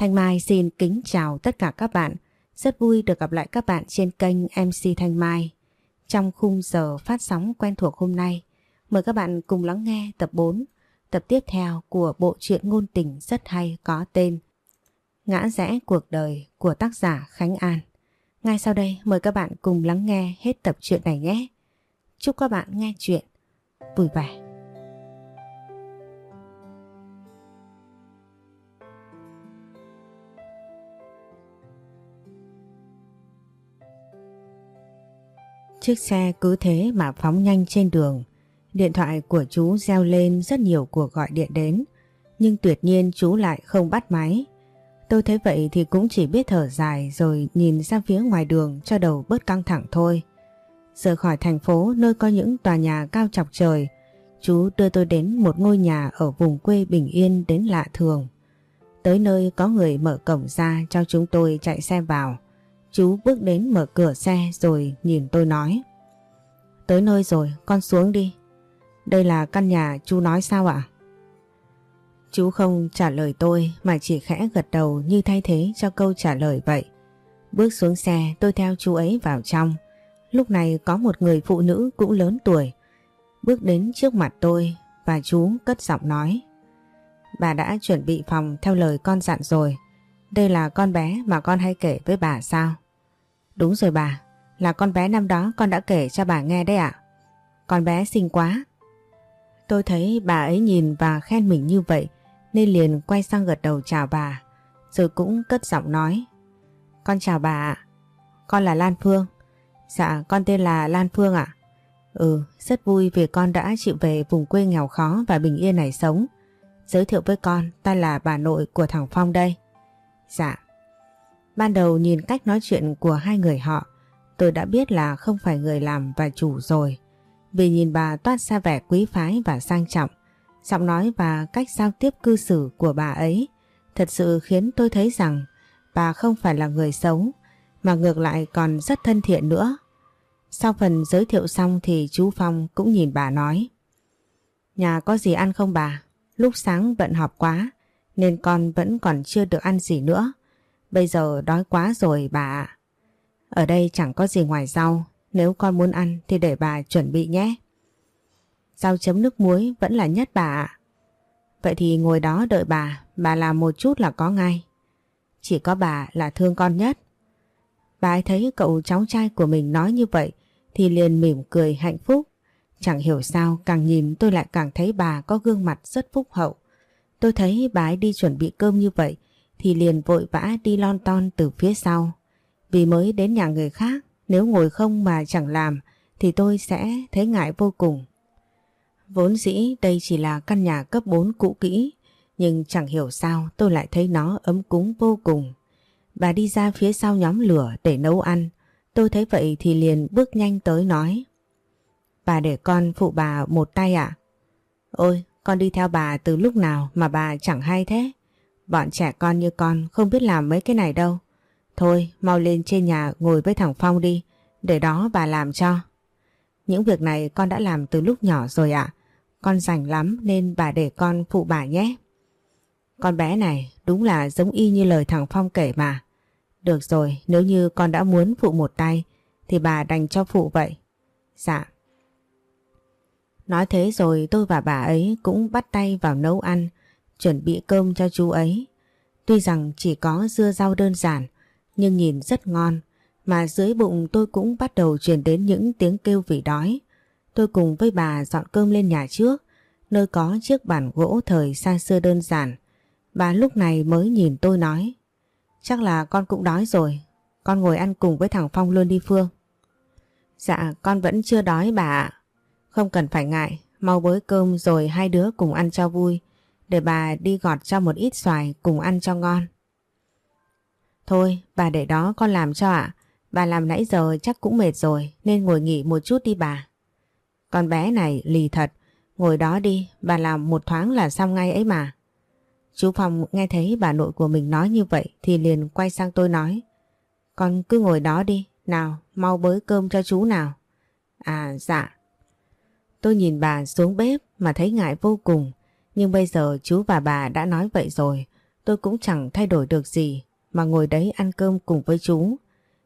Thanh Mai xin kính chào tất cả các bạn. Rất vui được gặp lại các bạn trên kênh MC Thanh Mai. Trong khung giờ phát sóng quen thuộc hôm nay, mời các bạn cùng lắng nghe tập 4, tập tiếp theo của bộ truyện ngôn tình rất hay có tên Ngã rẽ cuộc đời của tác giả Khánh An. Ngay sau đây mời các bạn cùng lắng nghe hết tập truyện này nhé. Chúc các bạn nghe chuyện vui vẻ. Chiếc xe cứ thế mà phóng nhanh trên đường. Điện thoại của chú reo lên rất nhiều cuộc gọi điện đến. Nhưng tuyệt nhiên chú lại không bắt máy. Tôi thấy vậy thì cũng chỉ biết thở dài rồi nhìn ra phía ngoài đường cho đầu bớt căng thẳng thôi. Rời khỏi thành phố nơi có những tòa nhà cao chọc trời, chú đưa tôi đến một ngôi nhà ở vùng quê bình yên đến lạ thường. Tới nơi có người mở cổng ra cho chúng tôi chạy xe vào. Chú bước đến mở cửa xe rồi nhìn tôi nói. Tới nơi rồi, con xuống đi. Đây là căn nhà chú nói sao ạ? Chú không trả lời tôi mà chỉ khẽ gật đầu như thay thế cho câu trả lời vậy. Bước xuống xe tôi theo chú ấy vào trong. Lúc này có một người phụ nữ cũng lớn tuổi. Bước đến trước mặt tôi và chú cất giọng nói. Bà đã chuẩn bị phòng theo lời con dặn rồi. Đây là con bé mà con hay kể với bà sao? Đúng rồi bà, là con bé năm đó con đã kể cho bà nghe đấy ạ. Con bé xinh quá. Tôi thấy bà ấy nhìn và khen mình như vậy nên liền quay sang gật đầu chào bà, rồi cũng cất giọng nói. Con chào bà ạ, con là Lan Phương. Dạ, con tên là Lan Phương ạ. Ừ, rất vui vì con đã chịu về vùng quê nghèo khó và bình yên này sống. Giới thiệu với con, ta là bà nội của thằng Phong đây. Dạ. Ban đầu nhìn cách nói chuyện của hai người họ, tôi đã biết là không phải người làm và chủ rồi. Vì nhìn bà toát ra vẻ quý phái và sang trọng, giọng nói và cách giao tiếp cư xử của bà ấy thật sự khiến tôi thấy rằng bà không phải là người xấu, mà ngược lại còn rất thân thiện nữa. Sau phần giới thiệu xong thì chú Phong cũng nhìn bà nói Nhà có gì ăn không bà? Lúc sáng bận họp quá nên con vẫn còn chưa được ăn gì nữa. Bây giờ đói quá rồi bà ạ. Ở đây chẳng có gì ngoài rau, nếu con muốn ăn thì để bà chuẩn bị nhé. Rau chấm nước muối vẫn là nhất bà ạ. Vậy thì ngồi đó đợi bà, bà làm một chút là có ngay. Chỉ có bà là thương con nhất. Bà ấy thấy cậu cháu trai của mình nói như vậy thì liền mỉm cười hạnh phúc. Chẳng hiểu sao càng nhìn tôi lại càng thấy bà có gương mặt rất phúc hậu. Tôi thấy bà ấy đi chuẩn bị cơm như vậy thì liền vội vã đi lon ton từ phía sau. Vì mới đến nhà người khác, nếu ngồi không mà chẳng làm thì tôi sẽ thấy ngại vô cùng. Vốn dĩ đây chỉ là căn nhà cấp 4 cũ kỹ, nhưng chẳng hiểu sao tôi lại thấy nó ấm cúng vô cùng. Bà đi ra phía sau nhóm lửa để nấu ăn. Tôi thấy vậy thì liền bước nhanh tới nói. Bà để con phụ bà một tay ạ. Ôi, con đi theo bà từ lúc nào mà bà chẳng hay thế. Bọn trẻ con như con không biết làm mấy cái này đâu. Thôi, mau lên trên nhà ngồi với thằng Phong đi, để đó bà làm cho. Những việc này con đã làm từ lúc nhỏ rồi ạ. Con rảnh lắm nên bà để con phụ bà nhé. Con bé này đúng là giống y như lời thằng Phong kể mà. Được rồi, nếu như con đã muốn phụ một tay thì bà đành cho phụ vậy. Dạ. Nói thế rồi tôi và bà ấy cũng bắt tay vào nấu ăn, chuẩn bị cơm cho chú ấy. Tuy rằng chỉ có dưa rau đơn giản, nhưng nhìn rất ngon, mà dưới bụng tôi cũng bắt đầu truyền đến những tiếng kêu vì đói. Tôi cùng với bà dọn cơm lên nhà trước, nơi có chiếc bàn gỗ thời xa xưa đơn giản. Bà lúc này mới nhìn tôi nói, chắc là con cũng đói rồi, con ngồi ăn cùng với thằng Phong luôn đi Phương. Dạ, con vẫn chưa đói bà ạ. Không cần phải ngại, mau bới cơm rồi hai đứa cùng ăn cho vui, để bà đi gọt cho một ít xoài cùng ăn cho ngon. Thôi, bà để đó con làm cho ạ. Bà làm nãy giờ chắc cũng mệt rồi nên ngồi nghỉ một chút đi bà. Con bé này lì thật, ngồi đó đi, bà làm một thoáng là xong ngay ấy mà. Chú Phong nghe thấy bà nội của mình nói như vậy thì liền quay sang tôi nói. Con cứ ngồi đó đi, nào, mau bới cơm cho chú nào. À dạ. Tôi nhìn bà xuống bếp mà thấy ngại vô cùng. Nhưng bây giờ chú và bà đã nói vậy rồi. tôi cũng chẳng thay đổi được gì mà ngồi đấy ăn cơm cùng với chú.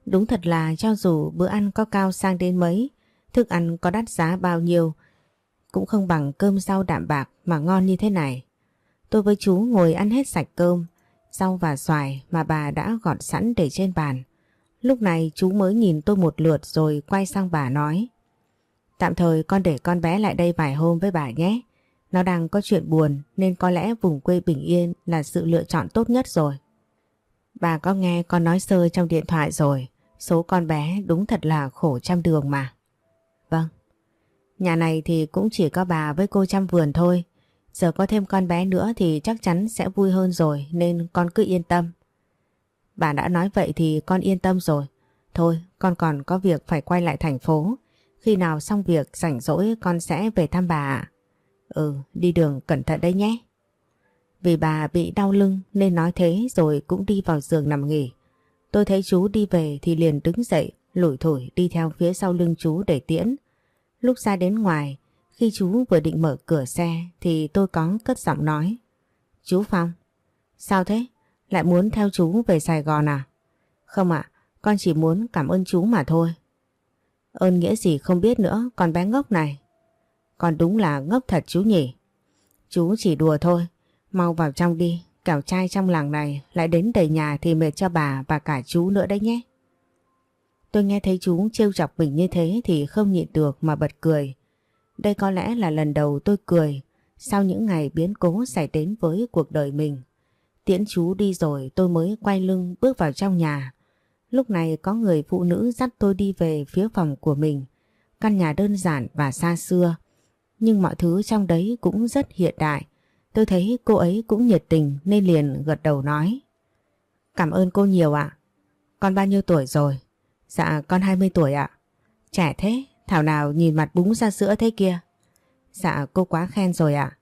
Đúng thật là cho dù bữa ăn có cao sang đến mấy, thức ăn có đắt giá bao nhiêu, cũng không bằng cơm rau đạm bạc mà ngon như thế này. Tôi với chú ngồi ăn hết sạch cơm, rau và xoài mà bà đã gọt sẵn để trên bàn. Lúc này chú mới nhìn tôi một lượt rồi quay sang bà nói. Tạm thời con để con bé lại đây vài hôm với bà nhé. Nó đang có chuyện buồn, nên có lẽ vùng quê bình yên là sự lựa chọn tốt nhất rồi. Bà có nghe con nói sơ trong điện thoại rồi. Số con bé đúng thật là khổ trăm đường mà. Vâng. Nhà này thì cũng chỉ có bà với cô chăm vườn thôi. Giờ có thêm con bé nữa thì chắc chắn sẽ vui hơn rồi, nên con cứ yên tâm. Bà đã nói vậy thì con yên tâm rồi. Thôi, con còn có việc phải quay lại thành phố. Khi nào xong việc rảnh rỗi, con sẽ về thăm bà ạ. Ừ đi đường cẩn thận đấy nhé. Vì bà bị đau lưng nên nói thế rồi cũng đi vào giường nằm nghỉ. Tôi thấy chú đi về thì liền đứng dậy, lủi thổi đi theo phía sau lưng chú để tiễn. Lúc ra đến ngoài, khi chú vừa định mở cửa xe thì tôi có cất giọng nói. Chú Phong, sao thế? Lại muốn theo chú về Sài Gòn à? Không ạ, con chỉ muốn cảm ơn chú mà thôi. Ơn nghĩa gì không biết nữa, con bé ngốc này. Con đúng là ngốc thật chú nhỉ. Chú chỉ đùa thôi, mau vào trong đi, kẻo trai trong làng này lại đến đầy nhà thì mệt cho bà và cả chú nữa đấy nhé. Tôi nghe thấy chú trêu chọc mình như thế thì không nhịn được mà bật cười. Đây có lẽ là lần đầu tôi cười sau những ngày biến cố xảy đến với cuộc đời mình. Tiễn chú đi rồi tôi mới quay lưng bước vào trong nhà. Lúc này có người phụ nữ dắt tôi đi về phía phòng của mình. Căn nhà đơn giản và xa xưa. Nhưng mọi thứ trong đấy cũng rất hiện đại. Tôi thấy cô ấy cũng nhiệt tình nên liền gật đầu nói. Cảm ơn cô nhiều ạ. Con bao nhiêu tuổi rồi? Dạ con 20 tuổi ạ. Trẻ thế, thảo nào nhìn mặt búng ra sữa thế kia. Dạ cô quá khen rồi ạ.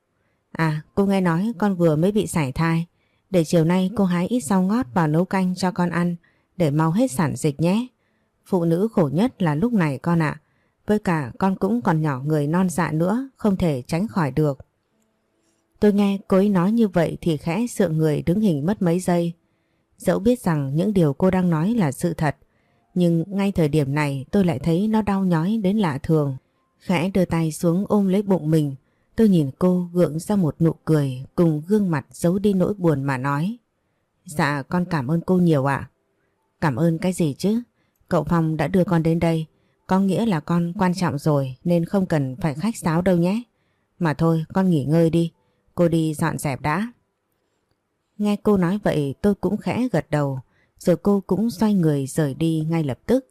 À cô nghe nói con vừa mới bị sảy thai. Để chiều nay cô hái ít rau ngót vào nấu canh cho con ăn để mau hết sản dịch nhé. Phụ nữ khổ nhất là lúc này con ạ. Với cả con cũng còn nhỏ người non dạ nữa, không thể tránh khỏi được. Tôi nghe cô ấy nói như vậy thì khẽ sợ người đứng hình mất mấy giây. Dẫu biết rằng những điều cô đang nói là sự thật, nhưng ngay thời điểm này tôi lại thấy nó đau nhói đến lạ thường. Khẽ đưa tay xuống ôm lấy bụng mình, tôi nhìn cô gượng ra một nụ cười cùng gương mặt giấu đi nỗi buồn mà nói. Dạ con cảm ơn cô nhiều ạ. Cảm ơn cái gì chứ? Cậu Phong đã đưa con đến đây, có nghĩa là con quan trọng rồi nên không cần phải khách sáo đâu nhé. Mà thôi con nghỉ ngơi đi, cô đi dọn dẹp đã. Nghe cô nói vậy tôi cũng khẽ gật đầu, rồi cô cũng xoay người rời đi ngay lập tức.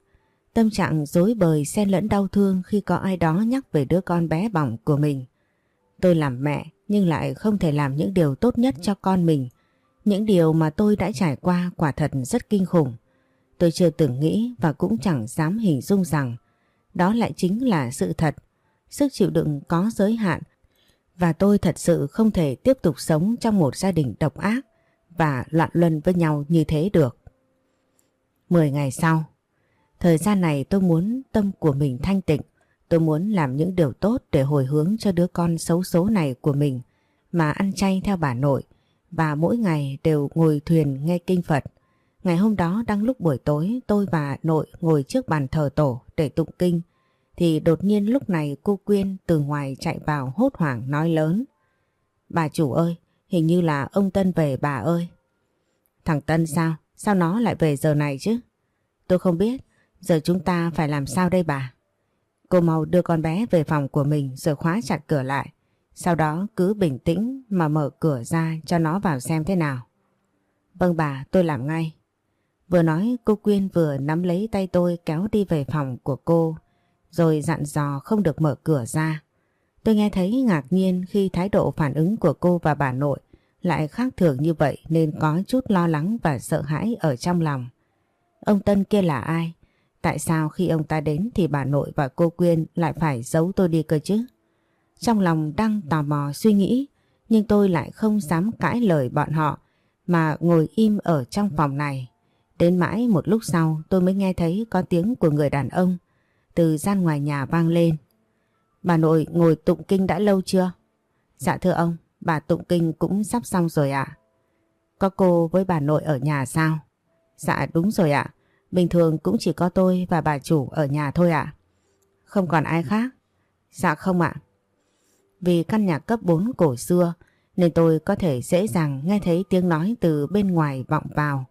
Tâm trạng dối bời xen lẫn đau thương khi có ai đó nhắc về đứa con bé bỏng của mình. Tôi làm mẹ nhưng lại không thể làm những điều tốt nhất cho con mình. Những điều mà tôi đã trải qua quả thật rất kinh khủng. Tôi chưa từng nghĩ và cũng chẳng dám hình dung rằng đó lại chính là sự thật. Sức chịu đựng có giới hạn và tôi thật sự không thể tiếp tục sống trong một gia đình độc ác và loạn luân với nhau như thế được. Mười ngày sau, thời gian này tôi muốn tâm của mình thanh tịnh, tôi muốn làm những điều tốt để hồi hướng cho đứa con xấu số này của mình mà ăn chay theo bà nội và mỗi ngày đều ngồi thuyền nghe kinh Phật. Ngày hôm đó đang lúc buổi tối tôi và nội ngồi trước bàn thờ tổ để tụng kinh thì đột nhiên lúc này cô Quyên từ ngoài chạy vào hốt hoảng nói lớn. Bà chủ ơi, hình như là ông Tân về bà ơi. Thằng Tân sao? Sao nó lại về giờ này chứ? Tôi không biết, giờ chúng ta phải làm sao đây bà? Cô mau đưa con bé về phòng của mình rồi khóa chặt cửa lại. Sau đó cứ bình tĩnh mà mở cửa ra cho nó vào xem thế nào. Vâng bà, tôi làm ngay. Vừa nói, cô Quyên vừa nắm lấy tay tôi kéo đi về phòng của cô, rồi dặn dò không được mở cửa ra. Tôi nghe thấy ngạc nhiên khi thái độ phản ứng của cô và bà nội lại khác thường như vậy nên có chút lo lắng và sợ hãi ở trong lòng. Ông Tân kia là ai? Tại sao khi ông ta đến thì bà nội và cô Quyên lại phải giấu tôi đi cơ chứ? Trong lòng đang tò mò suy nghĩ, nhưng tôi lại không dám cãi lời bọn họ mà ngồi im ở trong phòng này. Đến mãi một lúc sau tôi mới nghe thấy có tiếng của người đàn ông từ gian ngoài nhà vang lên. Bà nội ngồi tụng kinh đã lâu chưa? Dạ thưa ông, bà tụng kinh cũng sắp xong rồi ạ. có cô với bà nội ở nhà sao? Dạ đúng rồi ạ. Bình thường cũng chỉ có tôi và bà chủ ở nhà thôi ạ. Không còn ai khác? Dạ không ạ. Vì căn nhà cấp 4 cổ xưa nên tôi có thể dễ dàng nghe thấy tiếng nói từ bên ngoài vọng vào.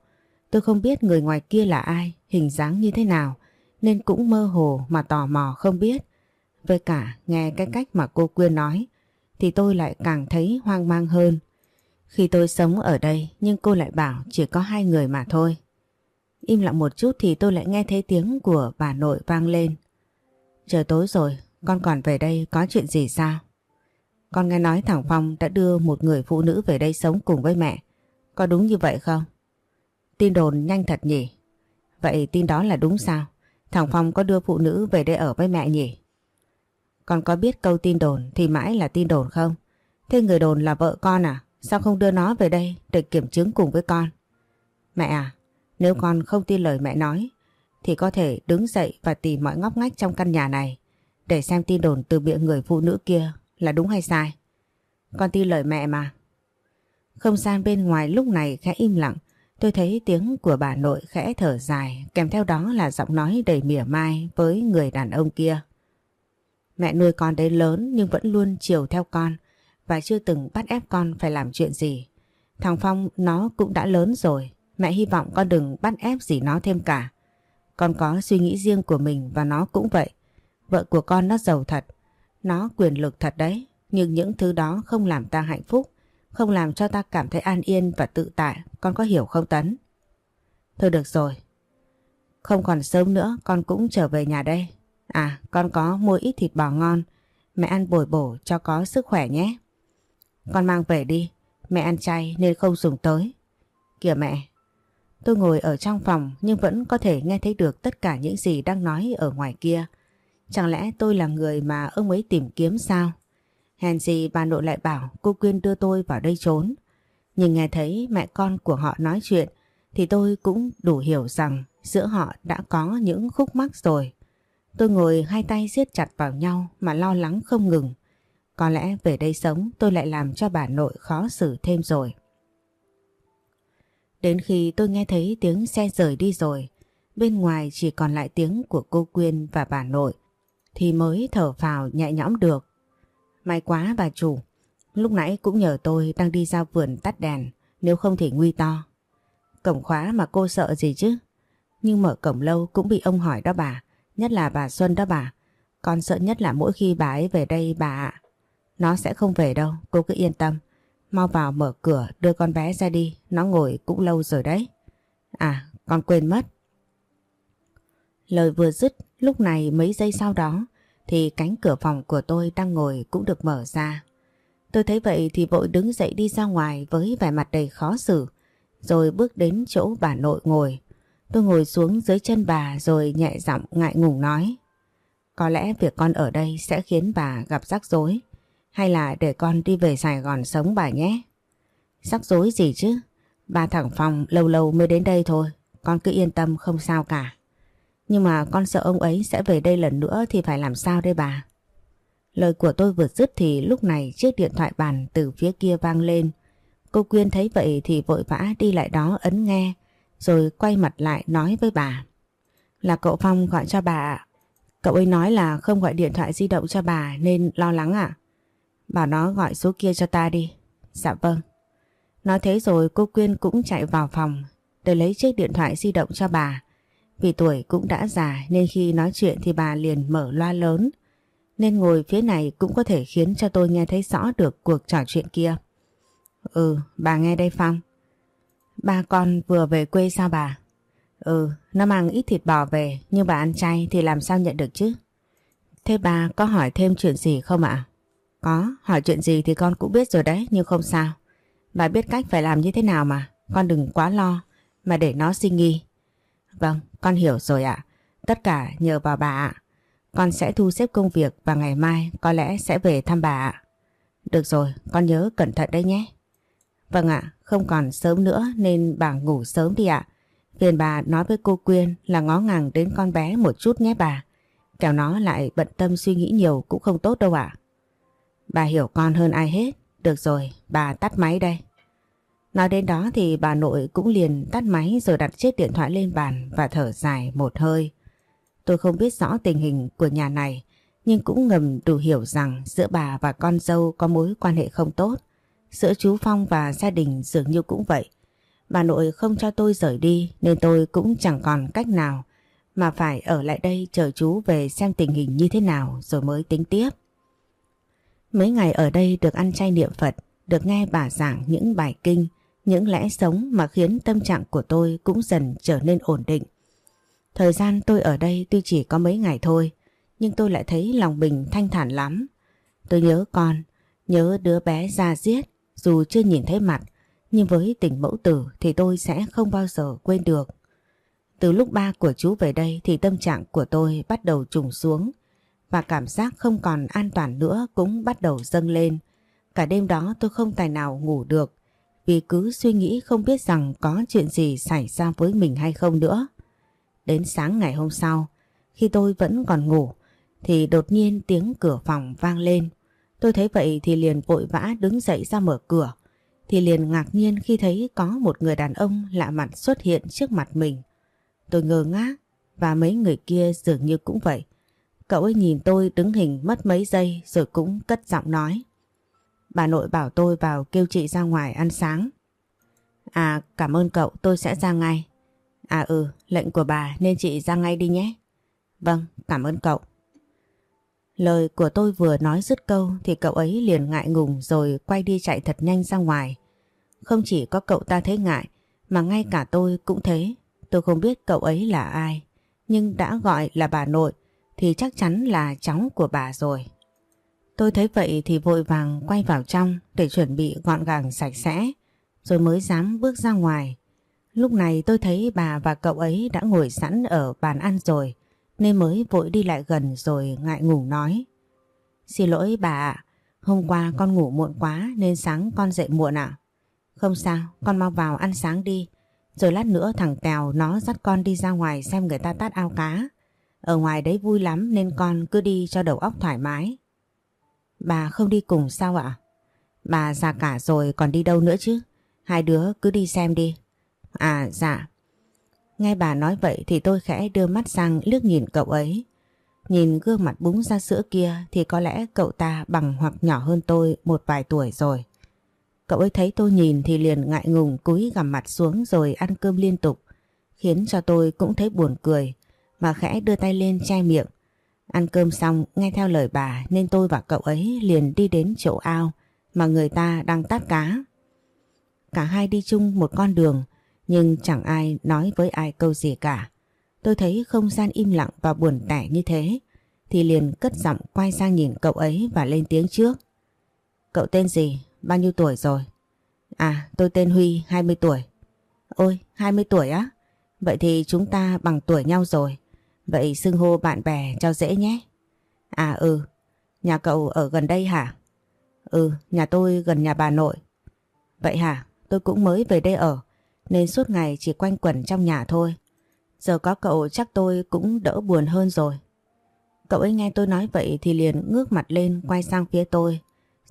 Tôi không biết người ngoài kia là ai, hình dáng như thế nào nên cũng mơ hồ mà tò mò không biết. Với cả nghe cái cách mà cô Quyên nói thì tôi lại càng thấy hoang mang hơn. Khi tôi sống ở đây nhưng cô lại bảo chỉ có hai người mà thôi. Im lặng một chút thì tôi lại nghe thấy tiếng của bà nội vang lên. Trời tối rồi, con còn về đây có chuyện gì sao? Con nghe nói thằng Phong đã đưa một người phụ nữ về đây sống cùng với mẹ. Có đúng như vậy không? Tin đồn nhanh thật nhỉ? Vậy tin đó là đúng sao? Thằng Phong có đưa phụ nữ về đây ở với mẹ nhỉ? Con có biết câu tin đồn thì mãi là tin đồn không? Thế người đồn là vợ con à? Sao không đưa nó về đây để kiểm chứng cùng với con? Mẹ à, nếu con không tin lời mẹ nói thì có thể đứng dậy và tìm mọi ngóc ngách trong căn nhà này để xem tin đồn từ miệng người phụ nữ kia là đúng hay sai. Con tin lời mẹ mà. Không gian bên ngoài lúc này khẽ im lặng. Tôi thấy tiếng của bà nội khẽ thở dài kèm theo đó là giọng nói đầy mỉa mai với người đàn ông kia. Mẹ nuôi con đến lớn nhưng vẫn luôn chiều theo con và chưa từng bắt ép con phải làm chuyện gì. Thằng Phong nó cũng đã lớn rồi, mẹ hy vọng con đừng bắt ép gì nó thêm cả. Con có suy nghĩ riêng của mình và nó cũng vậy. Vợ của con nó giàu thật, nó quyền lực thật đấy, nhưng những thứ đó không làm ta hạnh phúc, không làm cho ta cảm thấy an yên và tự tại, con có hiểu không Tấn? Thôi được rồi, không còn sớm nữa con cũng trở về nhà đây. À, con có mua ít thịt bò ngon, mẹ ăn bồi bổ cho có sức khỏe nhé. Con mang về đi, mẹ ăn chay nên không dùng tới. Kìa mẹ, tôi ngồi ở trong phòng nhưng vẫn có thể nghe thấy được tất cả những gì đang nói ở ngoài kia. Chẳng lẽ tôi là người mà ông ấy tìm kiếm sao? Hèn gì bà nội lại bảo cô Quyên đưa tôi vào đây trốn. Nhưng nghe thấy mẹ con của họ nói chuyện thì tôi cũng đủ hiểu rằng giữa họ đã có những khúc mắc rồi. Tôi ngồi hai tay siết chặt vào nhau mà lo lắng không ngừng. Có lẽ về đây sống tôi lại làm cho bà nội khó xử thêm rồi. Đến khi tôi nghe thấy tiếng xe rời đi rồi, bên ngoài chỉ còn lại tiếng của cô Quyên và bà nội, thì mới thở phào nhẹ nhõm được. May quá bà chủ, lúc nãy cũng nhờ tôi đang đi ra vườn tắt đèn, nếu không thì nguy to. Cổng khóa mà cô sợ gì chứ? Nhưng mở cổng lâu cũng bị ông hỏi đó bà, nhất là bà Xuân đó bà. Con sợ nhất là mỗi khi bà ấy về đây bà ạ. Nó sẽ không về đâu, cô cứ yên tâm. Mau vào mở cửa đưa con bé ra đi, nó ngồi cũng lâu rồi đấy. À, con quên mất. Lời vừa dứt, lúc này mấy giây sau đó thì cánh cửa phòng của tôi đang ngồi cũng được mở ra. Tôi thấy vậy thì vội đứng dậy đi ra ngoài với vẻ mặt đầy khó xử, rồi bước đến chỗ bà nội ngồi. Tôi ngồi xuống dưới chân bà rồi nhẹ giọng ngại ngùng nói. Có lẽ việc con ở đây sẽ khiến bà gặp rắc rối. Hay là để con đi về Sài Gòn sống bà nhé. Rắc rối gì chứ? bà thẳng phòng lâu lâu mới đến đây thôi. Con cứ yên tâm không sao cả. Nhưng mà con sợ ông ấy sẽ về đây lần nữa thì phải làm sao đây bà? Lời của tôi vừa dứt thì lúc này chiếc điện thoại bàn từ phía kia vang lên. Cô Quyên thấy vậy thì vội vã đi lại đó ấn nghe, rồi quay mặt lại nói với bà. Là cậu Phong gọi cho bà ạ. Cậu ấy nói là không gọi điện thoại di động cho bà nên lo lắng ạ. Bảo nó gọi số kia cho ta đi. Dạ vâng. Nói thế rồi cô Quyên cũng chạy vào phòng, để lấy chiếc điện thoại di động cho bà. Vì tuổi cũng đã già nên khi nói chuyện thì bà liền mở loa lớn. Nên ngồi phía này cũng có thể khiến cho tôi nghe thấy rõ được cuộc trò chuyện kia. Ừ, bà nghe đây Phong. Ba con vừa về quê sao bà? Ừ, nó mang ít thịt bò về nhưng bà ăn chay thì làm sao nhận được chứ? Thế bà có hỏi thêm chuyện gì không ạ? Có, hỏi chuyện gì thì con cũng biết rồi đấy nhưng không sao. Bà biết cách phải làm như thế nào mà, con đừng quá lo mà để nó suy nghi. Vâng, con hiểu rồi ạ. Tất cả nhờ vào bà ạ. Con sẽ thu xếp công việc và ngày mai có lẽ sẽ về thăm bà ạ. Được rồi, con nhớ cẩn thận đấy nhé. Vâng ạ, không còn sớm nữa nên bà ngủ sớm đi ạ. Phiền bà nói với cô Quyên là ngó ngàng đến con bé một chút nhé bà. Kẻo nó lại bận tâm suy nghĩ nhiều cũng không tốt đâu ạ. Bà hiểu con hơn ai hết. Được rồi, bà tắt máy đây. Nói đến đó thì bà nội cũng liền tắt máy rồi đặt chiếc điện thoại lên bàn và thở dài một hơi. Tôi không biết rõ tình hình của nhà này nhưng cũng ngầm đủ hiểu rằng giữa bà và con dâu có mối quan hệ không tốt. Giữa chú Phong và gia đình dường như cũng vậy. Bà nội không cho tôi rời đi nên tôi cũng chẳng còn cách nào mà phải ở lại đây chờ chú về xem tình hình như thế nào rồi mới tính tiếp. Mấy ngày ở đây được ăn chay niệm Phật, được nghe bà giảng những bài kinh, những lẽ sống mà khiến tâm trạng của tôi cũng dần trở nên ổn định. Thời gian tôi ở đây tuy chỉ có mấy ngày thôi, nhưng tôi lại thấy lòng bình thanh thản lắm. Tôi nhớ con, nhớ đứa bé ra giết, dù chưa nhìn thấy mặt, nhưng với tình mẫu tử thì tôi sẽ không bao giờ quên được. Từ lúc ba của chú về đây thì tâm trạng của tôi bắt đầu trùng xuống và cảm giác không còn an toàn nữa cũng bắt đầu dâng lên. Cả đêm đó tôi không tài nào ngủ được vì cứ suy nghĩ không biết rằng có chuyện gì xảy ra với mình hay không nữa. Đến sáng ngày hôm sau, khi tôi vẫn còn ngủ thì đột nhiên tiếng cửa phòng vang lên. Tôi thấy vậy thì liền vội vã đứng dậy ra mở cửa. Thì liền ngạc nhiên khi thấy có một người đàn ông lạ mặt xuất hiện trước mặt mình. Tôi ngơ ngác và mấy người kia dường như cũng vậy. Cậu ấy nhìn tôi đứng hình mất mấy giây rồi cũng cất giọng nói. Bà nội bảo tôi vào kêu chị ra ngoài ăn sáng. À cảm ơn cậu, tôi sẽ ra ngay. À ừ lệnh của bà nên chị ra ngay đi nhé. Vâng cảm ơn cậu. Lời của tôi vừa nói dứt câu thì cậu ấy liền ngại ngùng rồi quay đi chạy thật nhanh ra ngoài. Không chỉ có cậu ta thấy ngại, mà ngay cả tôi cũng thế. Tôi không biết cậu ấy là ai, nhưng đã gọi là bà nội thì chắc chắn là cháu của bà rồi. Tôi thấy vậy thì vội vàng quay vào trong để chuẩn bị gọn gàng sạch sẽ rồi mới dám bước ra ngoài. Lúc này tôi thấy bà và cậu ấy đã ngồi sẵn ở bàn ăn rồi nên mới vội đi lại gần rồi ngại ngủ nói. Xin lỗi bà ạ, hôm qua con ngủ muộn quá nên sáng con dậy muộn ạ. Không sao, con mau vào ăn sáng đi. Rồi lát nữa thằng Tèo nó dắt con đi ra ngoài xem người ta tát ao cá. Ở ngoài đấy vui lắm nên con cứ đi cho đầu óc thoải mái. Bà không đi cùng sao ạ? Bà già cả rồi còn đi đâu nữa chứ? Hai đứa cứ đi xem đi. À dạ. Nghe bà nói vậy thì tôi khẽ đưa mắt sang liếc nhìn cậu ấy. Nhìn gương mặt búng ra sữa kia thì có lẽ cậu ta bằng hoặc nhỏ hơn tôi một vài tuổi rồi. Cậu ấy thấy tôi nhìn thì liền ngại ngùng cúi gằm mặt xuống rồi ăn cơm liên tục, khiến cho tôi cũng thấy buồn cười mà khẽ đưa tay lên che miệng. Ăn cơm xong, nghe theo lời bà nên tôi và cậu ấy liền đi đến chỗ ao mà người ta đang tát cá. Cả hai đi chung một con đường, nhưng chẳng ai nói với ai câu gì cả. Tôi thấy không gian im lặng và buồn tẻ như thế, thì liền cất giọng quay sang nhìn cậu ấy và lên tiếng trước. Cậu tên gì? Bao nhiêu tuổi rồi? À tôi tên Huy 20 tuổi. Ôi 20 tuổi á? Vậy thì chúng ta bằng tuổi nhau rồi. Vậy xưng hô bạn bè cho dễ nhé. À ừ, nhà cậu ở gần đây hả? Ừ, nhà tôi gần nhà bà nội. Vậy hả? Tôi cũng mới về đây ở, nên suốt ngày chỉ quanh quẩn trong nhà thôi. Giờ có cậu chắc tôi cũng đỡ buồn hơn rồi. Cậu ấy nghe tôi nói vậy thì liền ngước mặt lên quay sang phía tôi,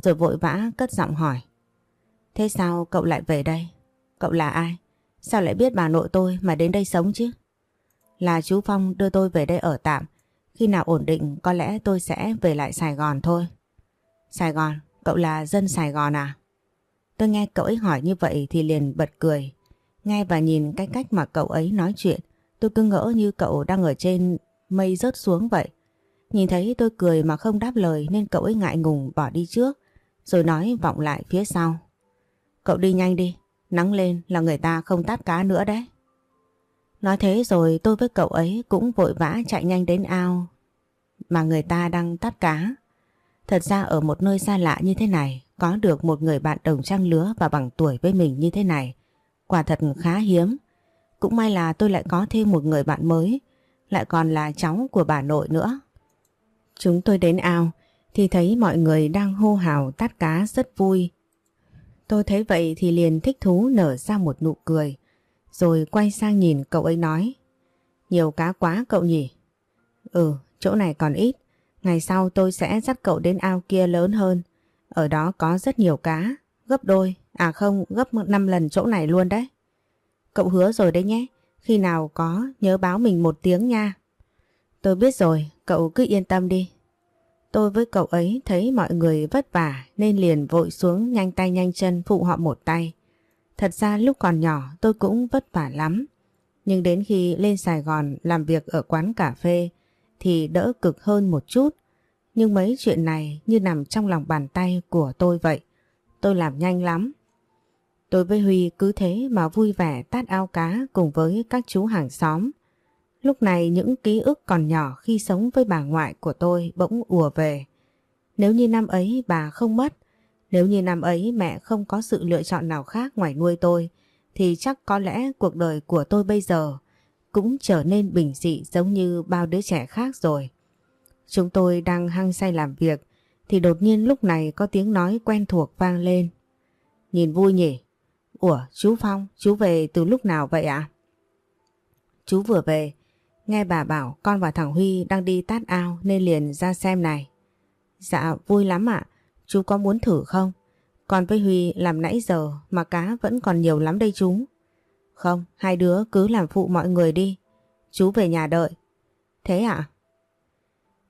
rồi vội vã cất giọng hỏi. Thế sao cậu lại về đây? Cậu là ai? Sao lại biết bà nội tôi mà đến đây sống chứ? Là chú Phong đưa tôi về đây ở tạm. Khi nào ổn định có lẽ tôi sẽ về lại Sài Gòn thôi. Sài Gòn? Cậu là dân Sài Gòn à? Tôi nghe cậu ấy hỏi như vậy thì liền bật cười. Nghe và nhìn cái cách mà cậu ấy nói chuyện, tôi cứ ngỡ như cậu đang ở trên mây rớt xuống vậy. Nhìn thấy tôi cười mà không đáp lời nên cậu ấy ngại ngùng bỏ đi trước, rồi nói vọng lại phía sau. Cậu đi nhanh đi, nắng lên là người ta không tát cá nữa đấy. Nói thế rồi tôi với cậu ấy cũng vội vã chạy nhanh đến ao mà người ta đang tát cá. Thật ra ở một nơi xa lạ như thế này, có được một người bạn đồng trang lứa và bằng tuổi với mình như thế này quả thật khá hiếm. Cũng may là tôi lại có thêm một người bạn mới, lại còn là cháu của bà nội nữa. Chúng tôi đến ao, thì thấy mọi người đang hô hào tát cá rất vui. Tôi thấy vậy thì liền thích thú nở ra một nụ cười. Rồi quay sang nhìn cậu ấy nói Nhiều cá quá cậu nhỉ? Ừ, chỗ này còn ít. Ngày sau tôi sẽ dắt cậu đến ao kia lớn hơn. Ở đó có rất nhiều cá, gấp đôi, À không, gấp 5 lần chỗ này luôn đấy. Cậu hứa rồi đấy nhé, khi nào có nhớ báo mình một tiếng nha. Tôi biết rồi, cậu cứ yên tâm đi. Tôi với cậu ấy thấy mọi người vất vả nên liền vội xuống nhanh tay nhanh chân phụ họ một tay. Thật ra lúc còn nhỏ tôi cũng vất vả lắm. Nhưng đến khi lên Sài Gòn làm việc ở quán cà phê thì đỡ cực hơn một chút. Nhưng mấy chuyện này như nằm trong lòng bàn tay của tôi vậy. Tôi làm nhanh lắm. Tôi với Huy cứ thế mà vui vẻ tát ao cá cùng với các chú hàng xóm. Lúc này những ký ức còn nhỏ khi sống với bà ngoại của tôi bỗng ùa về. Nếu như năm ấy bà không mất, nếu như năm ấy mẹ không có sự lựa chọn nào khác ngoài nuôi tôi, thì chắc có lẽ cuộc đời của tôi bây giờ cũng trở nên bình dị giống như bao đứa trẻ khác rồi. Chúng tôi đang hăng say làm việc, thì đột nhiên lúc này có tiếng nói quen thuộc vang lên. Nhìn vui nhỉ? Ủa, chú Phong, chú về từ lúc nào vậy ạ? Chú vừa về, nghe bà bảo con và thằng Huy đang đi tát ao nên liền ra xem này. Dạ, vui lắm ạ. Chú có muốn thử không? Còn với Huy làm nãy giờ mà cá vẫn còn nhiều lắm đây chú. Không, hai đứa cứ làm phụ mọi người đi. Chú về nhà đợi. Thế ạ?